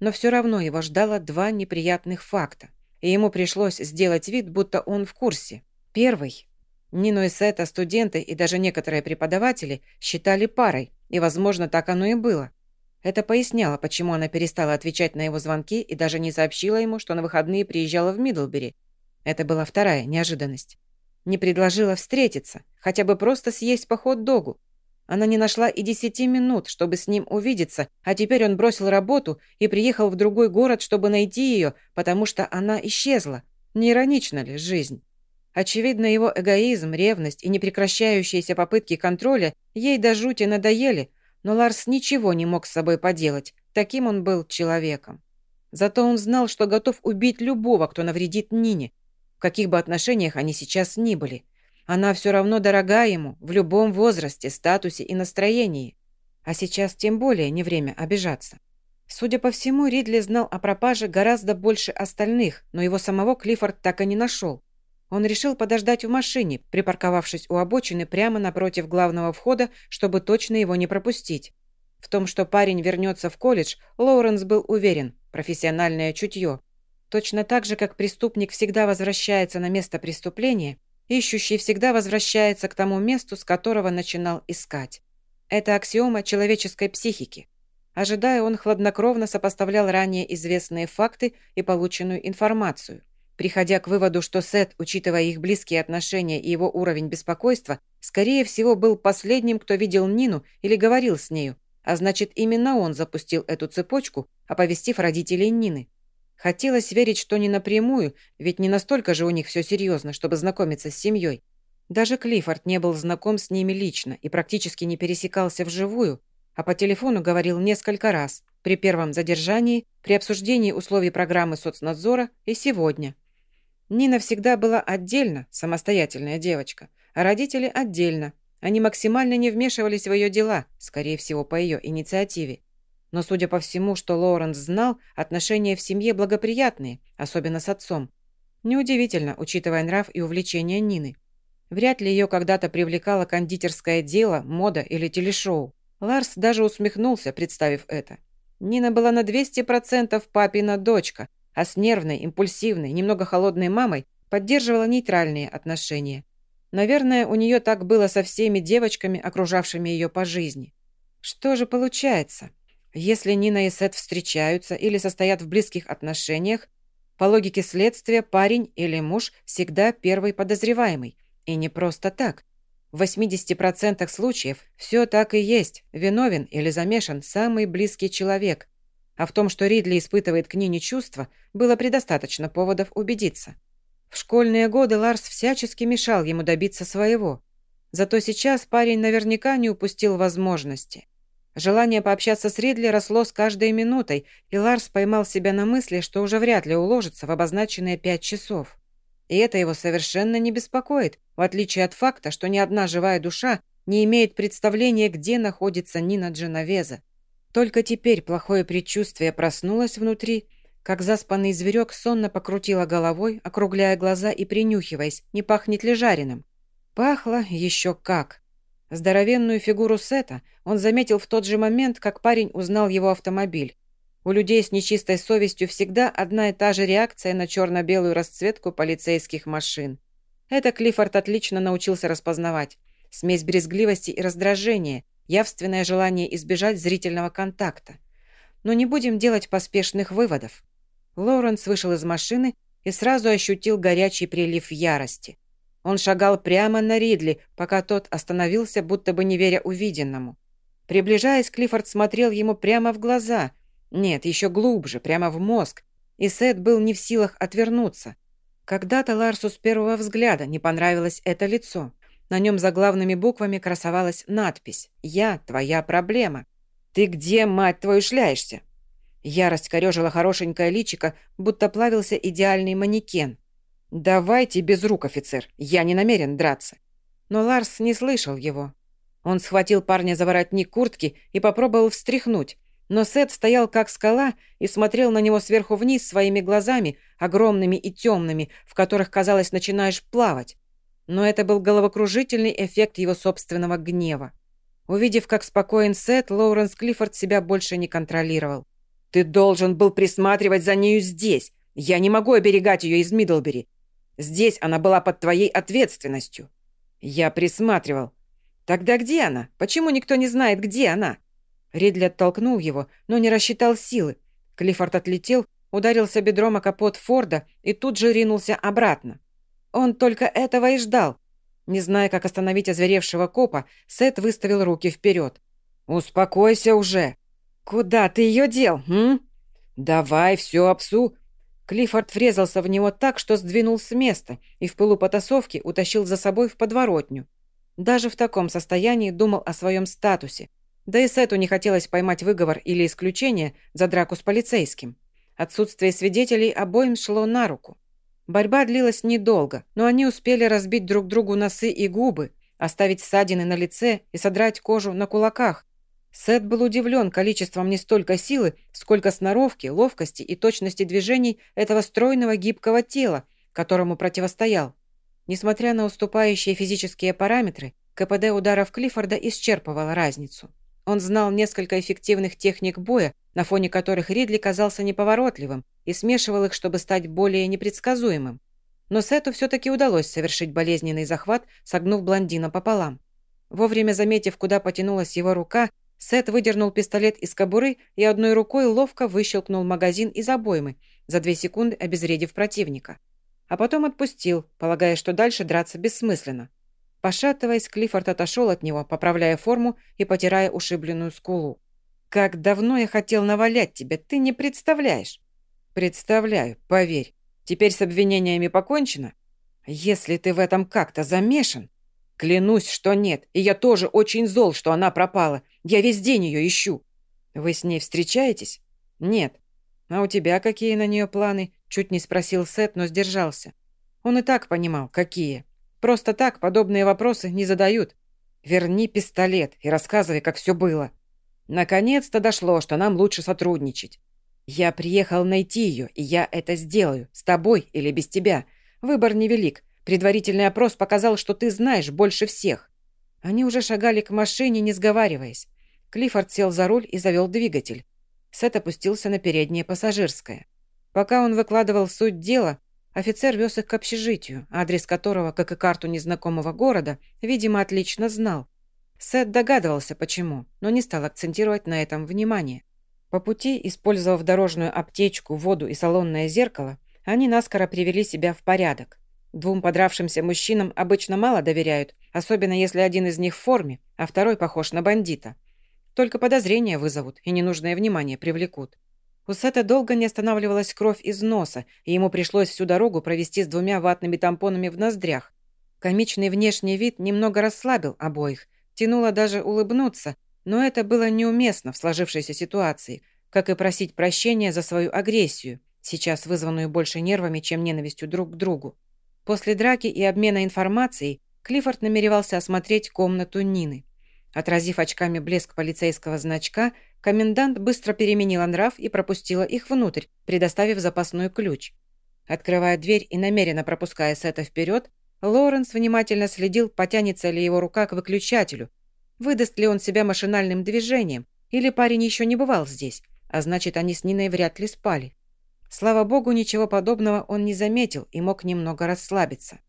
но все равно его ждало два неприятных факта, и ему пришлось сделать вид, будто он в курсе. Первый. Нину и Сета студенты и даже некоторые преподаватели считали парой, и, возможно, так оно и было. Это поясняло, почему она перестала отвечать на его звонки и даже не сообщила ему, что на выходные приезжала в Мидлбери, это была вторая неожиданность. Не предложила встретиться, хотя бы просто съесть по хот-догу. Она не нашла и десяти минут, чтобы с ним увидеться, а теперь он бросил работу и приехал в другой город, чтобы найти ее, потому что она исчезла. Не иронична ли жизнь? Очевидно, его эгоизм, ревность и непрекращающиеся попытки контроля ей до жути надоели, но Ларс ничего не мог с собой поделать. Таким он был человеком. Зато он знал, что готов убить любого, кто навредит Нине, в каких бы отношениях они сейчас ни были. Она все равно дорога ему в любом возрасте, статусе и настроении. А сейчас тем более не время обижаться. Судя по всему, Ридли знал о пропаже гораздо больше остальных, но его самого Клиффорд так и не нашел. Он решил подождать в машине, припарковавшись у обочины прямо напротив главного входа, чтобы точно его не пропустить. В том, что парень вернется в колледж, Лоуренс был уверен. Профессиональное чутье. Точно так же, как преступник всегда возвращается на место преступления, ищущий всегда возвращается к тому месту, с которого начинал искать. Это аксиома человеческой психики. Ожидая, он хладнокровно сопоставлял ранее известные факты и полученную информацию. Приходя к выводу, что Сет, учитывая их близкие отношения и его уровень беспокойства, скорее всего, был последним, кто видел Нину или говорил с нею, а значит, именно он запустил эту цепочку, оповестив родителей Нины. Хотелось верить, что не напрямую, ведь не настолько же у них все серьезно, чтобы знакомиться с семьей. Даже Клиффорд не был знаком с ними лично и практически не пересекался вживую, а по телефону говорил несколько раз, при первом задержании, при обсуждении условий программы соцнадзора и сегодня. Нина всегда была отдельно, самостоятельная девочка, а родители отдельно. Они максимально не вмешивались в ее дела, скорее всего, по ее инициативе. Но, судя по всему, что Лоуренс знал, отношения в семье благоприятные, особенно с отцом. Неудивительно, учитывая нрав и увлечения Нины. Вряд ли ее когда-то привлекало кондитерское дело, мода или телешоу. Ларс даже усмехнулся, представив это. Нина была на 200% папина дочка, а с нервной, импульсивной, немного холодной мамой поддерживала нейтральные отношения. Наверное, у нее так было со всеми девочками, окружавшими ее по жизни. Что же получается? Если Нина и Сет встречаются или состоят в близких отношениях, по логике следствия парень или муж всегда первый подозреваемый. И не просто так. В 80% случаев все так и есть. Виновен или замешан самый близкий человек. А в том, что Ридли испытывает к Нине чувства, было предостаточно поводов убедиться. В школьные годы Ларс всячески мешал ему добиться своего. Зато сейчас парень наверняка не упустил возможности. Желание пообщаться с Ридли росло с каждой минутой, и Ларс поймал себя на мысли, что уже вряд ли уложится в обозначенные пять часов. И это его совершенно не беспокоит, в отличие от факта, что ни одна живая душа не имеет представления, где находится Нина Дженовеза. Только теперь плохое предчувствие проснулось внутри, как заспанный зверек сонно покрутила головой, округляя глаза и принюхиваясь, не пахнет ли жареным. Пахло еще как. Здоровенную фигуру Сета он заметил в тот же момент, как парень узнал его автомобиль. У людей с нечистой совестью всегда одна и та же реакция на черно-белую расцветку полицейских машин. Это Клиффорд отлично научился распознавать. Смесь брезгливости и раздражения, явственное желание избежать зрительного контакта. Но не будем делать поспешных выводов. Лоуренс вышел из машины и сразу ощутил горячий прилив ярости. Он шагал прямо на Ридли, пока тот остановился, будто бы не веря увиденному. Приближаясь, Клиффорд смотрел ему прямо в глаза. Нет, еще глубже, прямо в мозг. И Сет был не в силах отвернуться. Когда-то Ларсу с первого взгляда не понравилось это лицо. На нем заглавными буквами красовалась надпись «Я твоя проблема». «Ты где, мать твою, шляешься?» Ярость корежила хорошенькое личико, будто плавился идеальный манекен. «Давайте без рук, офицер, я не намерен драться». Но Ларс не слышал его. Он схватил парня за воротник куртки и попробовал встряхнуть. Но Сет стоял как скала и смотрел на него сверху вниз своими глазами, огромными и темными, в которых, казалось, начинаешь плавать. Но это был головокружительный эффект его собственного гнева. Увидев, как спокоен Сет, Лоуренс Клиффорд себя больше не контролировал. «Ты должен был присматривать за нею здесь. Я не могу оберегать ее из Мидлбери. Здесь она была под твоей ответственностью». «Я присматривал». «Тогда где она? Почему никто не знает, где она?» Ридли оттолкнул его, но не рассчитал силы. Клиффорд отлетел, ударился бедром о капот Форда и тут же ринулся обратно. Он только этого и ждал. Не зная, как остановить озверевшего копа, Сет выставил руки вперед. «Успокойся уже!» «Куда ты ее дел, м?» «Давай все обсу!» Клиффорд врезался в него так, что сдвинул с места и в полупотасовке утащил за собой в подворотню. Даже в таком состоянии думал о своем статусе, да и Сету не хотелось поймать выговор или исключение за драку с полицейским. Отсутствие свидетелей обоим шло на руку. Борьба длилась недолго, но они успели разбить друг другу носы и губы, оставить ссадины на лице и содрать кожу на кулаках. Сет был удивлен количеством не столько силы, сколько сноровки, ловкости и точности движений этого стройного гибкого тела, которому противостоял. Несмотря на уступающие физические параметры, КПД ударов Клиффорда исчерпывал разницу. Он знал несколько эффективных техник боя, на фоне которых Ридли казался неповоротливым и смешивал их, чтобы стать более непредсказуемым. Но Сету все-таки удалось совершить болезненный захват, согнув блондина пополам. Вовремя заметив, куда потянулась его рука, Сет выдернул пистолет из кобуры и одной рукой ловко выщелкнул магазин из обоймы, за две секунды обезвредив противника. А потом отпустил, полагая, что дальше драться бессмысленно. Пошатываясь, Клиффорд отошел от него, поправляя форму и потирая ушибленную скулу. «Как давно я хотел навалять тебя, ты не представляешь!» «Представляю, поверь. Теперь с обвинениями покончено? Если ты в этом как-то замешан...» «Клянусь, что нет, и я тоже очень зол, что она пропала. Я весь день ее ищу». «Вы с ней встречаетесь?» «Нет». «А у тебя какие на нее планы?» Чуть не спросил Сет, но сдержался. Он и так понимал, какие. Просто так подобные вопросы не задают. Верни пистолет и рассказывай, как все было. Наконец-то дошло, что нам лучше сотрудничать. Я приехал найти ее, и я это сделаю, с тобой или без тебя. Выбор невелик. Предварительный опрос показал, что ты знаешь больше всех. Они уже шагали к машине, не сговариваясь. Клиффорд сел за руль и завел двигатель. Сет опустился на переднее пассажирское. Пока он выкладывал суть дела, Офицер вез их к общежитию, адрес которого, как и карту незнакомого города, видимо, отлично знал. Сет догадывался, почему, но не стал акцентировать на этом внимание. По пути, использовав дорожную аптечку, воду и салонное зеркало, они наскоро привели себя в порядок. Двум подравшимся мужчинам обычно мало доверяют, особенно если один из них в форме, а второй похож на бандита. Только подозрения вызовут и ненужное внимание привлекут. У Сета долго не останавливалась кровь из носа, и ему пришлось всю дорогу провести с двумя ватными тампонами в ноздрях. Комичный внешний вид немного расслабил обоих. Тянуло даже улыбнуться, но это было неуместно в сложившейся ситуации, как и просить прощения за свою агрессию, сейчас вызванную больше нервами, чем ненавистью друг к другу. После драки и обмена информацией Клиффорд намеревался осмотреть комнату Нины. Отразив очками блеск полицейского значка, комендант быстро переменила нрав и пропустила их внутрь, предоставив запасной ключ. Открывая дверь и намеренно пропуская Сета вперед, Лоуренс внимательно следил, потянется ли его рука к выключателю, выдаст ли он себя машинальным движением, или парень еще не бывал здесь, а значит, они с Ниной вряд ли спали. Слава богу, ничего подобного он не заметил и мог немного расслабиться.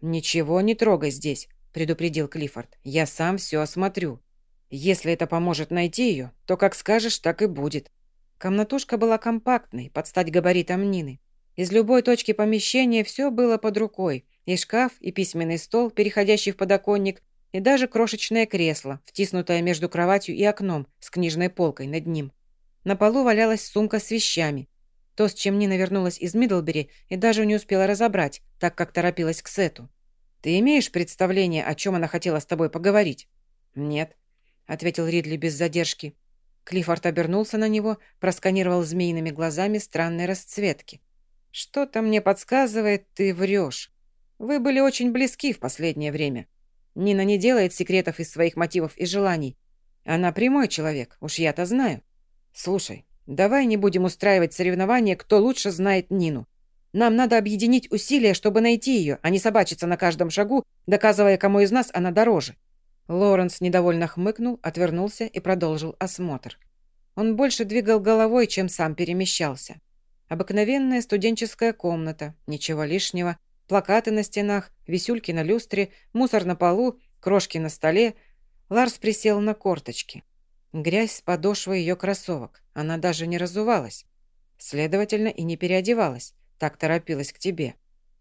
«Ничего не трогай здесь», предупредил Клиффорд. «Я сам все осмотрю. Если это поможет найти ее, то как скажешь, так и будет». Комнатушка была компактной, под стать габаритам Нины. Из любой точки помещения все было под рукой. И шкаф, и письменный стол, переходящий в подоконник, и даже крошечное кресло, втиснутое между кроватью и окном, с книжной полкой над ним. На полу валялась сумка с вещами. То, с чем Нина вернулась из Мидлбери, и даже не успела разобрать, так как торопилась к Сету. «Ты имеешь представление, о чем она хотела с тобой поговорить?» «Нет», — ответил Ридли без задержки. Клиффорд обернулся на него, просканировал змеиными глазами странной расцветки. «Что-то мне подсказывает, ты врешь. Вы были очень близки в последнее время. Нина не делает секретов из своих мотивов и желаний. Она прямой человек, уж я-то знаю». «Слушай, давай не будем устраивать соревнования, кто лучше знает Нину. Нам надо объединить усилия, чтобы найти ее, а не собачиться на каждом шагу, доказывая, кому из нас она дороже». Лоренс недовольно хмыкнул, отвернулся и продолжил осмотр. Он больше двигал головой, чем сам перемещался. Обыкновенная студенческая комната, ничего лишнего, плакаты на стенах, висюльки на люстре, мусор на полу, крошки на столе. Ларс присел на корточки. Грязь с подошвы ее кроссовок. Она даже не разувалась. Следовательно, и не переодевалась. Так торопилась к тебе.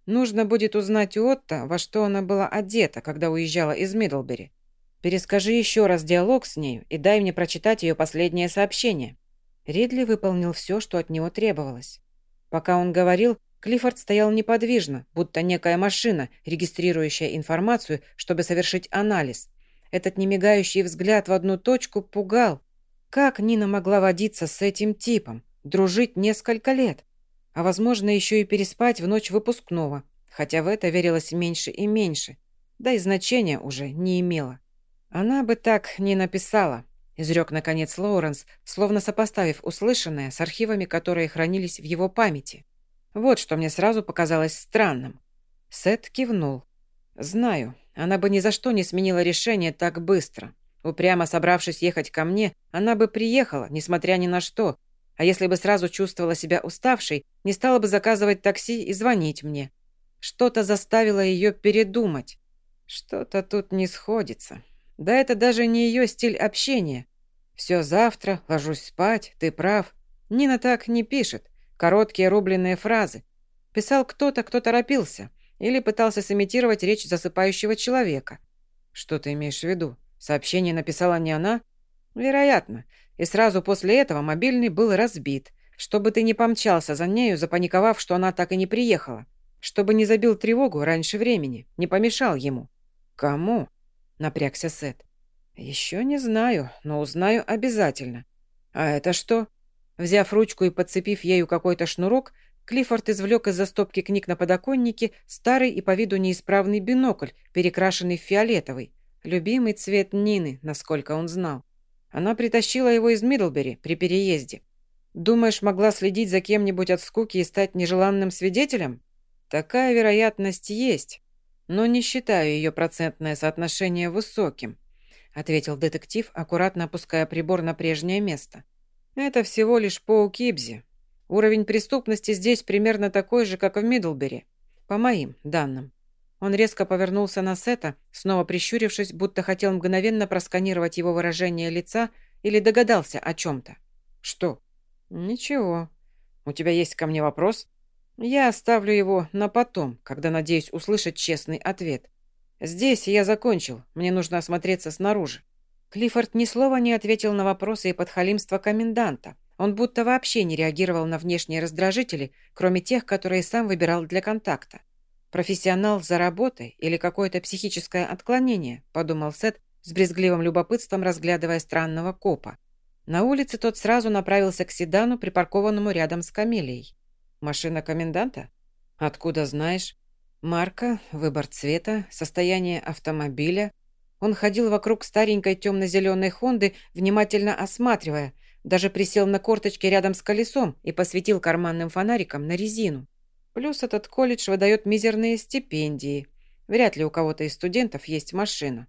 Нужно будет узнать у Отто, во что она была одета, когда уезжала из Мидлбери. Перескажи еще раз диалог с нею и дай мне прочитать ее последнее сообщение». Ридли выполнил все, что от него требовалось. Пока он говорил, Клиффорд стоял неподвижно, будто некая машина, регистрирующая информацию, чтобы совершить анализ. Этот немигающий взгляд в одну точку пугал. Как Нина могла водиться с этим типом, дружить несколько лет, а, возможно, еще и переспать в ночь выпускного, хотя в это верилось меньше и меньше, да и значения уже не имело. «Она бы так не написала», – изрек, наконец, Лоуренс, словно сопоставив услышанное с архивами, которые хранились в его памяти. «Вот что мне сразу показалось странным». Сет кивнул. «Знаю, она бы ни за что не сменила решение так быстро. Упрямо собравшись ехать ко мне, она бы приехала, несмотря ни на что. А если бы сразу чувствовала себя уставшей, не стала бы заказывать такси и звонить мне. Что-то заставило ее передумать. Что-то тут не сходится». Да это даже не ее стиль общения. Все завтра, ложусь спать, ты прав. Нина так не пишет. Короткие рубленные фразы. Писал кто-то, кто торопился. Или пытался сымитировать речь засыпающего человека. Что ты имеешь в виду? Сообщение написала не она? Вероятно. И сразу после этого мобильный был разбит. Чтобы ты не помчался за нею, запаниковав, что она так и не приехала. Чтобы не забил тревогу раньше времени. Не помешал ему. Кому? – напрягся Сет. «Еще не знаю, но узнаю обязательно. А это что?» Взяв ручку и подцепив ею какой-то шнурок, Клиффорд извлек из-за стопки книг на подоконнике старый и по виду неисправный бинокль, перекрашенный в фиолетовый. Любимый цвет Нины, насколько он знал. Она притащила его из Мидлбери при переезде. Думаешь, могла следить за кем-нибудь от скуки и стать нежеланным свидетелем? Такая вероятность есть но не считаю ее процентное соотношение высоким», ответил детектив, аккуратно опуская прибор на прежнее место. «Это всего лишь по Укибзе. Уровень преступности здесь примерно такой же, как в Мидлбери, по моим данным». Он резко повернулся на Сета, снова прищурившись, будто хотел мгновенно просканировать его выражение лица или догадался о чем-то. «Что?» «Ничего. У тебя есть ко мне вопрос?» Я оставлю его на потом, когда надеюсь услышать честный ответ. Здесь я закончил, мне нужно осмотреться снаружи. Клиффорд ни слова не ответил на вопросы и подхалимство коменданта. Он будто вообще не реагировал на внешние раздражители, кроме тех, которые сам выбирал для контакта. «Профессионал за работой или какое-то психическое отклонение», подумал Сет с брезгливым любопытством, разглядывая странного копа. На улице тот сразу направился к седану, припаркованному рядом с камелией. Машина коменданта? Откуда знаешь? Марка, выбор цвета, состояние автомобиля. Он ходил вокруг старенькой темно-зеленой Хонды, внимательно осматривая, даже присел на корточки рядом с колесом и посветил карманным фонариком на резину. Плюс этот колледж выдает мизерные стипендии. Вряд ли у кого-то из студентов есть машина.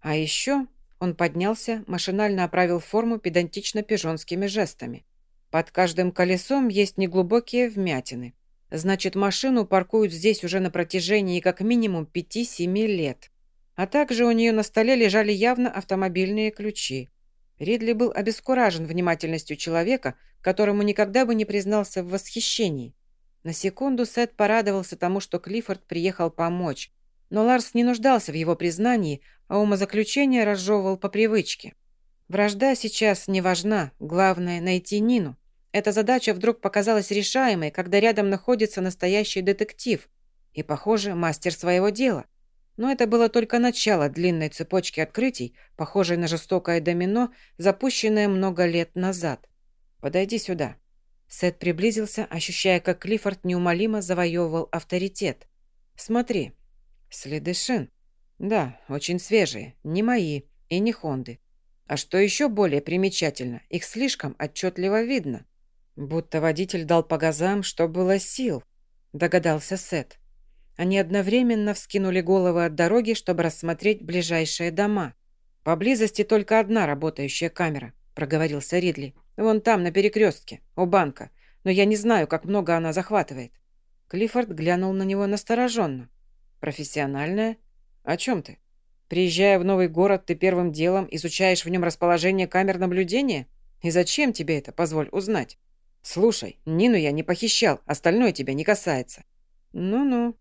А еще он поднялся, машинально оправил форму педантично-пижонскими жестами. Под каждым колесом есть неглубокие вмятины. Значит, машину паркуют здесь уже на протяжении как минимум 5-7 лет. А также у нее на столе лежали явно автомобильные ключи. Ридли был обескуражен внимательностью человека, которому никогда бы не признался в восхищении. На секунду Сет порадовался тому, что Клиффорд приехал помочь. Но Ларс не нуждался в его признании, а умозаключение разжевывал по привычке. Вражда сейчас не важна, главное – найти Нину. Эта задача вдруг показалась решаемой, когда рядом находится настоящий детектив и, похоже, мастер своего дела. Но это было только начало длинной цепочки открытий, похожей на жестокое домино, запущенное много лет назад. «Подойди сюда». Сет приблизился, ощущая, как Клиффорд неумолимо завоевывал авторитет. «Смотри. Следы шин. Да, очень свежие. Не мои и не Хонды. А что еще более примечательно, их слишком отчетливо видно. Будто водитель дал по газам, что было сил, догадался Сет. Они одновременно вскинули головы от дороги, чтобы рассмотреть ближайшие дома. «Поблизости только одна работающая камера», — проговорился Ридли. «Вон там, на перекрестке, у банка. Но я не знаю, как много она захватывает». Клиффорд глянул на него настороженно. «Профессиональная? О чем ты? Приезжая в новый город, ты первым делом изучаешь в нем расположение камер наблюдения? И зачем тебе это, позволь узнать? Слушай, Нину я не похищал, остальное тебя не касается». «Ну-ну»,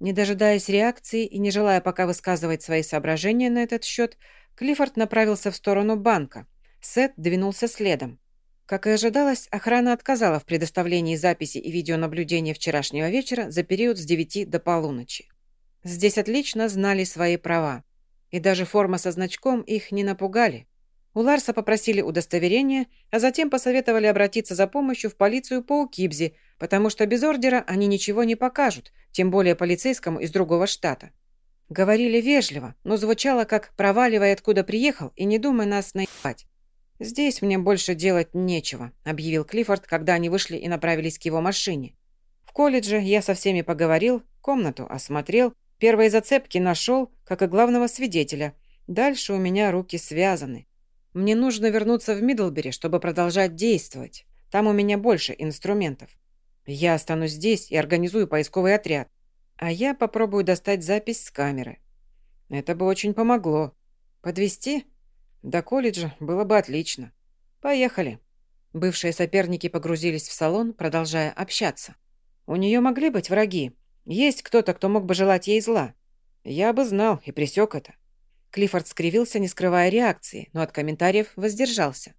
не дожидаясь реакции и не желая пока высказывать свои соображения на этот счет, Клиффорд направился в сторону банка. Сет двинулся следом. Как и ожидалось, охрана отказала в предоставлении записи и видеонаблюдения вчерашнего вечера за период с 9 до полуночи. Здесь отлично знали свои права. И даже форма со значком их не напугали. У Ларса попросили удостоверение, а затем посоветовали обратиться за помощью в полицию по Укибзи, потому что без ордера они ничего не покажут, тем более полицейскому из другого штата. Говорили вежливо, но звучало как «проваливай, откуда приехал, и не думай нас наебать». «Здесь мне больше делать нечего», — объявил Клиффорд, когда они вышли и направились к его машине. «В колледже я со всеми поговорил, комнату осмотрел, первые зацепки нашел, как и главного свидетеля. Дальше у меня руки связаны. Мне нужно вернуться в Мидлбери, чтобы продолжать действовать. Там у меня больше инструментов. Я останусь здесь и организую поисковый отряд. А я попробую достать запись с камеры. Это бы очень помогло. Подвести? До колледжа было бы отлично. Поехали. Бывшие соперники погрузились в салон, продолжая общаться. У нее могли быть враги. Есть кто-то, кто мог бы желать ей зла. Я бы знал и пресек это. Клиффорд скривился, не скрывая реакции, но от комментариев воздержался.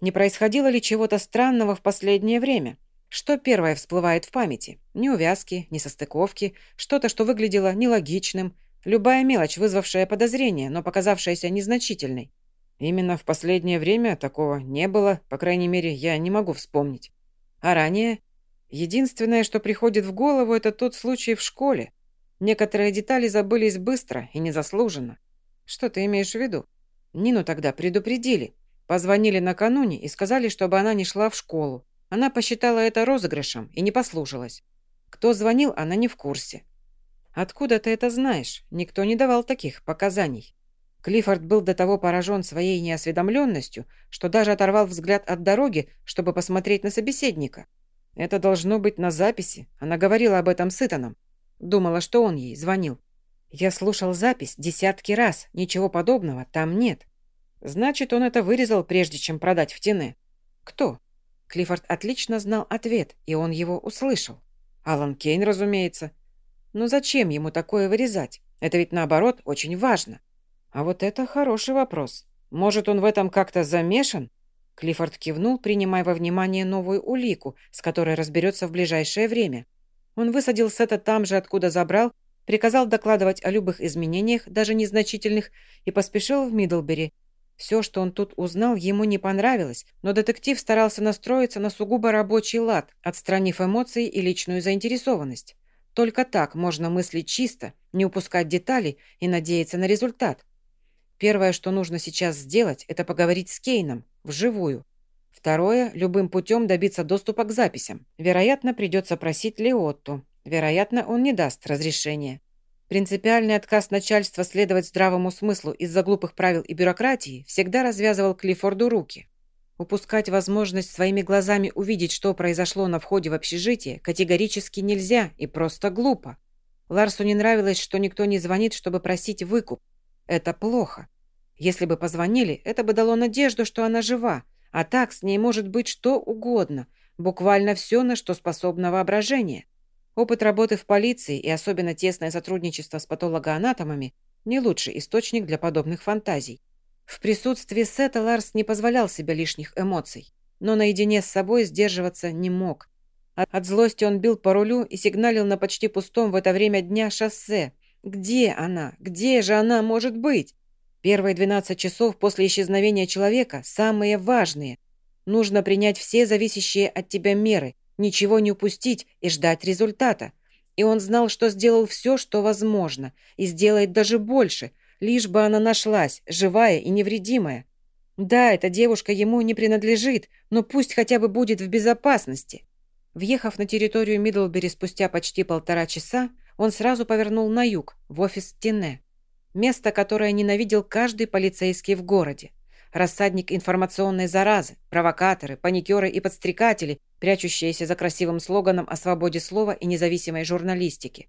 Не происходило ли чего-то странного в последнее время? Что первое всплывает в памяти? Ни увязки, ни состыковки, что-то, что выглядело нелогичным, любая мелочь, вызвавшая подозрение, но показавшаяся незначительной. Именно в последнее время такого не было, по крайней мере, я не могу вспомнить. А ранее? Единственное, что приходит в голову, это тот случай в школе. Некоторые детали забылись быстро и незаслуженно. «Что ты имеешь в виду?» Нину тогда предупредили. Позвонили накануне и сказали, чтобы она не шла в школу. Она посчитала это розыгрышем и не послушалась. Кто звонил, она не в курсе. «Откуда ты это знаешь? Никто не давал таких показаний». Клиффорд был до того поражен своей неосведомленностью, что даже оторвал взгляд от дороги, чтобы посмотреть на собеседника. Это должно быть на записи. Она говорила об этом с Итаном. Думала, что он ей звонил. Я слушал запись десятки раз, ничего подобного там нет. Значит, он это вырезал, прежде чем продать в тене. Кто? Клиффорд отлично знал ответ, и он его услышал. Алан Кейн, разумеется. Но зачем ему такое вырезать? Это ведь, наоборот, очень важно. А вот это хороший вопрос. Может, он в этом как-то замешан? Клиффорд кивнул, принимая во внимание новую улику, с которой разберется в ближайшее время. Он высадил Сета там же, откуда забрал, приказал докладывать о любых изменениях, даже незначительных, и поспешил в Мидлбери. Все, что он тут узнал, ему не понравилось, но детектив старался настроиться на сугубо рабочий лад, отстранив эмоции и личную заинтересованность. Только так можно мыслить чисто, не упускать деталей и надеяться на результат. Первое, что нужно сейчас сделать, это поговорить с Кейном, вживую. Второе – любым путем добиться доступа к записям. Вероятно, придется просить Леотту. Вероятно, он не даст разрешения. Принципиальный отказ начальства следовать здравому смыслу из-за глупых правил и бюрократии всегда развязывал Клиффорду руки. Упускать возможность своими глазами увидеть, что произошло на входе в общежитие, категорически нельзя и просто глупо. Ларсу не нравилось, что никто не звонит, чтобы просить выкуп. Это плохо. Если бы позвонили, это бы дало надежду, что она жива, а так с ней может быть что угодно, буквально все, на что способно воображение. Опыт работы в полиции и особенно тесное сотрудничество с патологоанатомами – не лучший источник для подобных фантазий. В присутствии Сета Ларс не позволял себе лишних эмоций, но наедине с собой сдерживаться не мог. От злости он бил по рулю и сигналил на почти пустом в это время дня шоссе. Где она? Где же она может быть? Первые 12 часов после исчезновения человека самые важные. Нужно принять все зависящие от тебя меры – ничего не упустить и ждать результата. И он знал, что сделал все, что возможно, и сделает даже больше, лишь бы она нашлась, живая и невредимая. Да, эта девушка ему не принадлежит, но пусть хотя бы будет в безопасности. Въехав на территорию Мидлбери спустя почти полтора часа, он сразу повернул на юг, в офис Тине. Место, которое ненавидел каждый полицейский в городе. Рассадник информационной заразы, провокаторы, паникеры и подстрекатели, прячущиеся за красивым слоганом о свободе слова и независимой журналистике.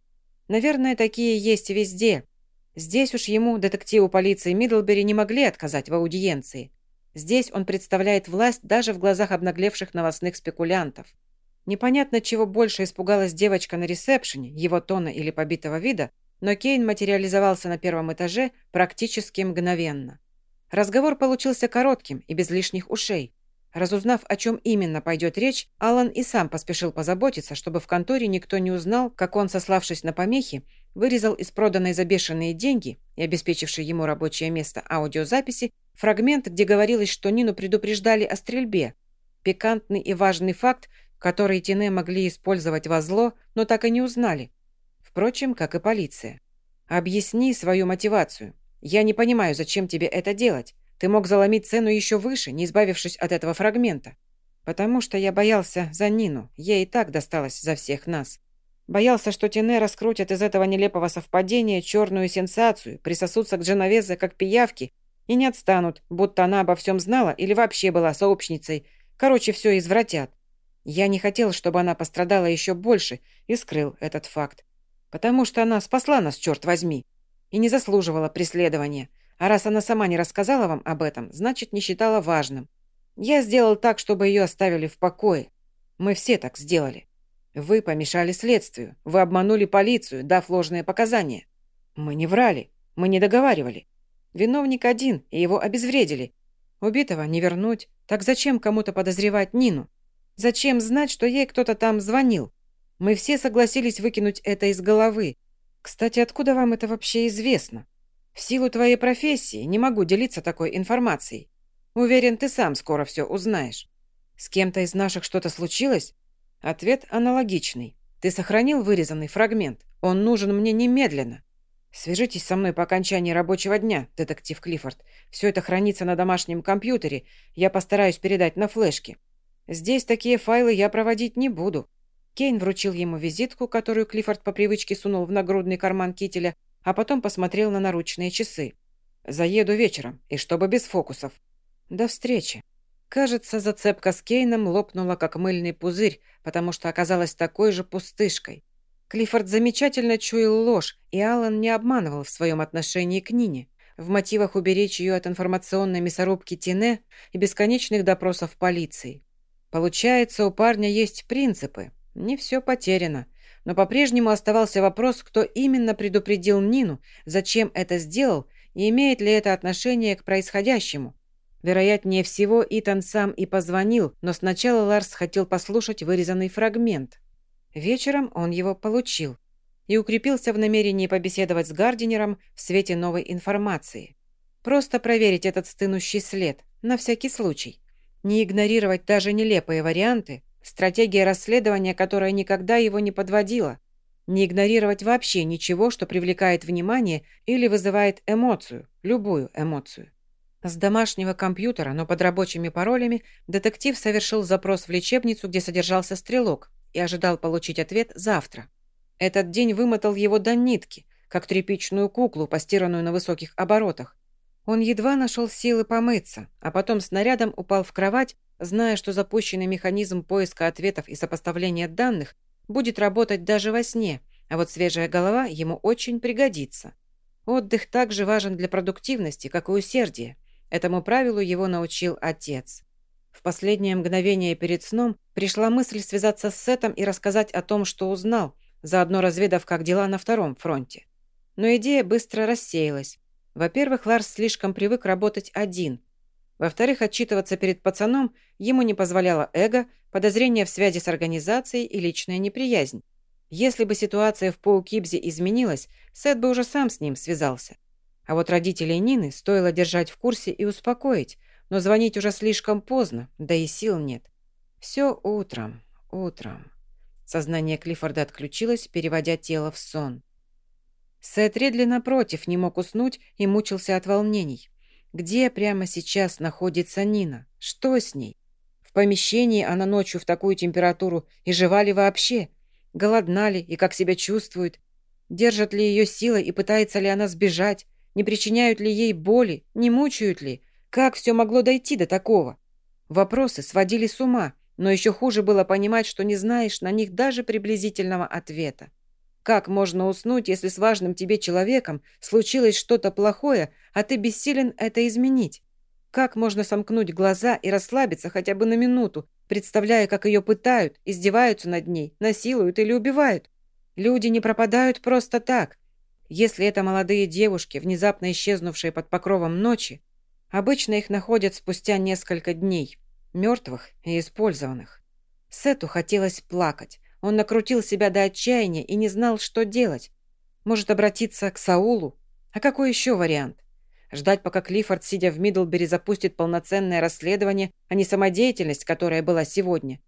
Наверное, такие есть везде. Здесь уж ему, детективу полиции Мидлбери, не могли отказать в аудиенции. Здесь он представляет власть даже в глазах обнаглевших новостных спекулянтов. Непонятно, чего больше испугалась девочка на ресепшене, его тона или побитого вида, но Кейн материализовался на первом этаже практически мгновенно. Разговор получился коротким и без лишних ушей. Разузнав, о чем именно пойдет речь, Алан и сам поспешил позаботиться, чтобы в конторе никто не узнал, как он, сославшись на помехи, вырезал из проданной за бешеные деньги и обеспечивший ему рабочее место аудиозаписи фрагмент, где говорилось, что Нину предупреждали о стрельбе. Пикантный и важный факт, который Тине могли использовать во зло, но так и не узнали. Впрочем, как и полиция. «Объясни свою мотивацию. Я не понимаю, зачем тебе это делать. Ты мог заломить цену еще выше, не избавившись от этого фрагмента. Потому что я боялся за Нину. Ей и так досталось за всех нас. Боялся, что Тине раскрутят из этого нелепого совпадения черную сенсацию, присосутся к Дженовезе как пиявки и не отстанут, будто она обо всем знала или вообще была сообщницей. Короче, все извратят. Я не хотел, чтобы она пострадала еще больше и скрыл этот факт. Потому что она спасла нас, черт возьми, и не заслуживала преследования. А раз она сама не рассказала вам об этом, значит, не считала важным. Я сделал так, чтобы ее оставили в покое. Мы все так сделали. Вы помешали следствию. Вы обманули полицию, дав ложные показания. Мы не врали. Мы не договаривали. Виновник один, и его обезвредили. Убитого не вернуть. Так зачем кому-то подозревать Нину? Зачем знать, что ей кто-то там звонил? Мы все согласились выкинуть это из головы. Кстати, откуда вам это вообще известно? В силу твоей профессии не могу делиться такой информацией. Уверен, ты сам скоро все узнаешь. С кем-то из наших что-то случилось? Ответ аналогичный. Ты сохранил вырезанный фрагмент. Он нужен мне немедленно. Свяжитесь со мной по окончании рабочего дня, детектив Клиффорд. Все это хранится на домашнем компьютере. Я постараюсь передать на флешке. Здесь такие файлы я проводить не буду. Кейн вручил ему визитку, которую Клиффорд по привычке сунул в нагрудный карман кителя, а потом посмотрел на наручные часы. «Заеду вечером, и чтобы без фокусов». «До встречи». Кажется, зацепка с Кейном лопнула, как мыльный пузырь, потому что оказалась такой же пустышкой. Клиффорд замечательно чуял ложь, и Алан не обманывал в своем отношении к Нине, в мотивах уберечь ее от информационной мясорубки Тине и бесконечных допросов полиции. Получается, у парня есть принципы. Не все потеряно. Но по-прежнему оставался вопрос, кто именно предупредил Нину, зачем это сделал и имеет ли это отношение к происходящему. Вероятнее всего, Итан сам и позвонил, но сначала Ларс хотел послушать вырезанный фрагмент. Вечером он его получил и укрепился в намерении побеседовать с Гардинером в свете новой информации. Просто проверить этот стынущий след, на всякий случай. Не игнорировать даже нелепые варианты, Стратегия расследования, которая никогда его не подводила. Не игнорировать вообще ничего, что привлекает внимание или вызывает эмоцию, любую эмоцию. С домашнего компьютера, но под рабочими паролями, детектив совершил запрос в лечебницу, где содержался стрелок, и ожидал получить ответ завтра. Этот день вымотал его до нитки, как тряпичную куклу, постиранную на высоких оборотах. Он едва нашел силы помыться, а потом снарядом упал в кровать зная, что запущенный механизм поиска ответов и сопоставления данных будет работать даже во сне, а вот свежая голова ему очень пригодится. Отдых также важен для продуктивности, как и усердие. Этому правилу его научил отец. В последнее мгновение перед сном пришла мысль связаться с Сетом и рассказать о том, что узнал, заодно разведав, как дела на втором фронте. Но идея быстро рассеялась. Во-первых, Ларс слишком привык работать один, во-вторых, отчитываться перед пацаном ему не позволяло эго, подозрение в связи с организацией и личная неприязнь. Если бы ситуация в Паукибзе изменилась, Сет бы уже сам с ним связался. А вот родителей Нины стоило держать в курсе и успокоить, но звонить уже слишком поздно, да и сил нет. Все утром, утром. Сознание Клиффорда отключилось, переводя тело в сон. Сет Редли, напротив, не мог уснуть и мучился от волнений. Где прямо сейчас находится Нина? Что с ней? В помещении она ночью в такую температуру и жива ли вообще? Голодна ли и как себя чувствует? Держат ли ее силы и пытается ли она сбежать? Не причиняют ли ей боли? Не мучают ли? Как все могло дойти до такого? Вопросы сводили с ума, но еще хуже было понимать, что не знаешь на них даже приблизительного ответа. Как можно уснуть, если с важным тебе человеком случилось что-то плохое, а ты бессилен это изменить? Как можно сомкнуть глаза и расслабиться хотя бы на минуту, представляя, как ее пытают, издеваются над ней, насилуют или убивают? Люди не пропадают просто так. Если это молодые девушки, внезапно исчезнувшие под покровом ночи, обычно их находят спустя несколько дней, мертвых и использованных. Сету хотелось плакать. Он накрутил себя до отчаяния и не знал, что делать. Может обратиться к Саулу? А какой еще вариант? Ждать, пока Клиффорд, сидя в Мидлбери, запустит полноценное расследование, а не самодеятельность, которая была сегодня.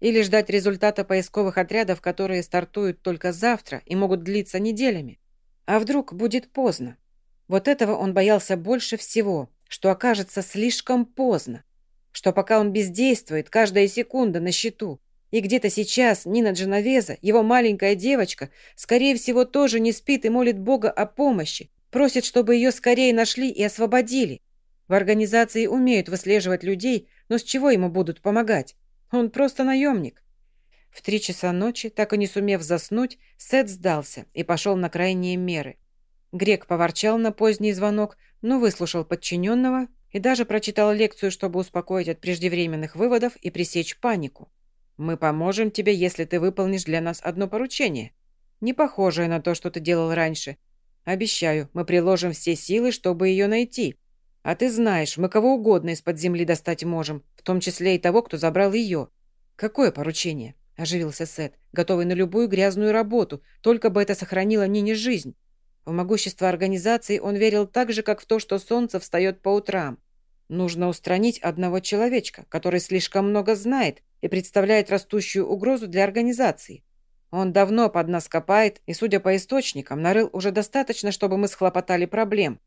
Или ждать результата поисковых отрядов, которые стартуют только завтра и могут длиться неделями. А вдруг будет поздно? Вот этого он боялся больше всего, что окажется слишком поздно. Что пока он бездействует, каждая секунда на счету. И где-то сейчас Нина Дженовеза, его маленькая девочка, скорее всего, тоже не спит и молит Бога о помощи, просит, чтобы ее скорее нашли и освободили. В организации умеют выслеживать людей, но с чего ему будут помогать? Он просто наемник. В три часа ночи, так и не сумев заснуть, Сет сдался и пошел на крайние меры. Грек поворчал на поздний звонок, но выслушал подчиненного и даже прочитал лекцию, чтобы успокоить от преждевременных выводов и пресечь панику. «Мы поможем тебе, если ты выполнишь для нас одно поручение. Не похожее на то, что ты делал раньше. Обещаю, мы приложим все силы, чтобы ее найти. А ты знаешь, мы кого угодно из-под земли достать можем, в том числе и того, кто забрал ее. Какое поручение?» – оживился Сет, готовый на любую грязную работу, только бы это сохранило Нине жизнь. В могущество организации он верил так же, как в то, что солнце встает по утрам. Нужно устранить одного человечка, который слишком много знает и представляет растущую угрозу для организации. Он давно под нас копает и, судя по источникам, нарыл уже достаточно, чтобы мы схлопотали проблем.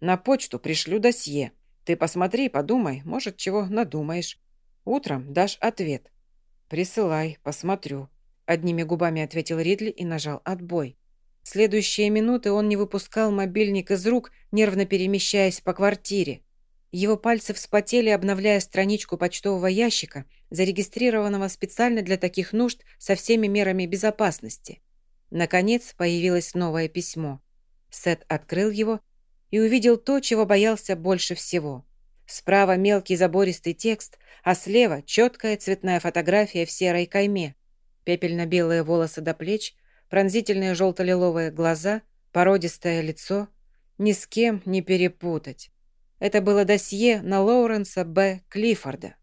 На почту пришлю досье. Ты посмотри, подумай, может, чего надумаешь. Утром дашь ответ. «Присылай, посмотрю», — одними губами ответил Ридли и нажал «отбой». Следующие минуты он не выпускал мобильник из рук, нервно перемещаясь по квартире. Его пальцы вспотели, обновляя страничку почтового ящика, зарегистрированного специально для таких нужд со всеми мерами безопасности. Наконец появилось новое письмо. Сет открыл его и увидел то, чего боялся больше всего. Справа мелкий забористый текст, а слева четкая цветная фотография в серой кайме. Пепельно-белые волосы до плеч, пронзительные желто-лиловые глаза, породистое лицо. Ни с кем не перепутать. Это было досье на Лоуренса Б. Клиффорда.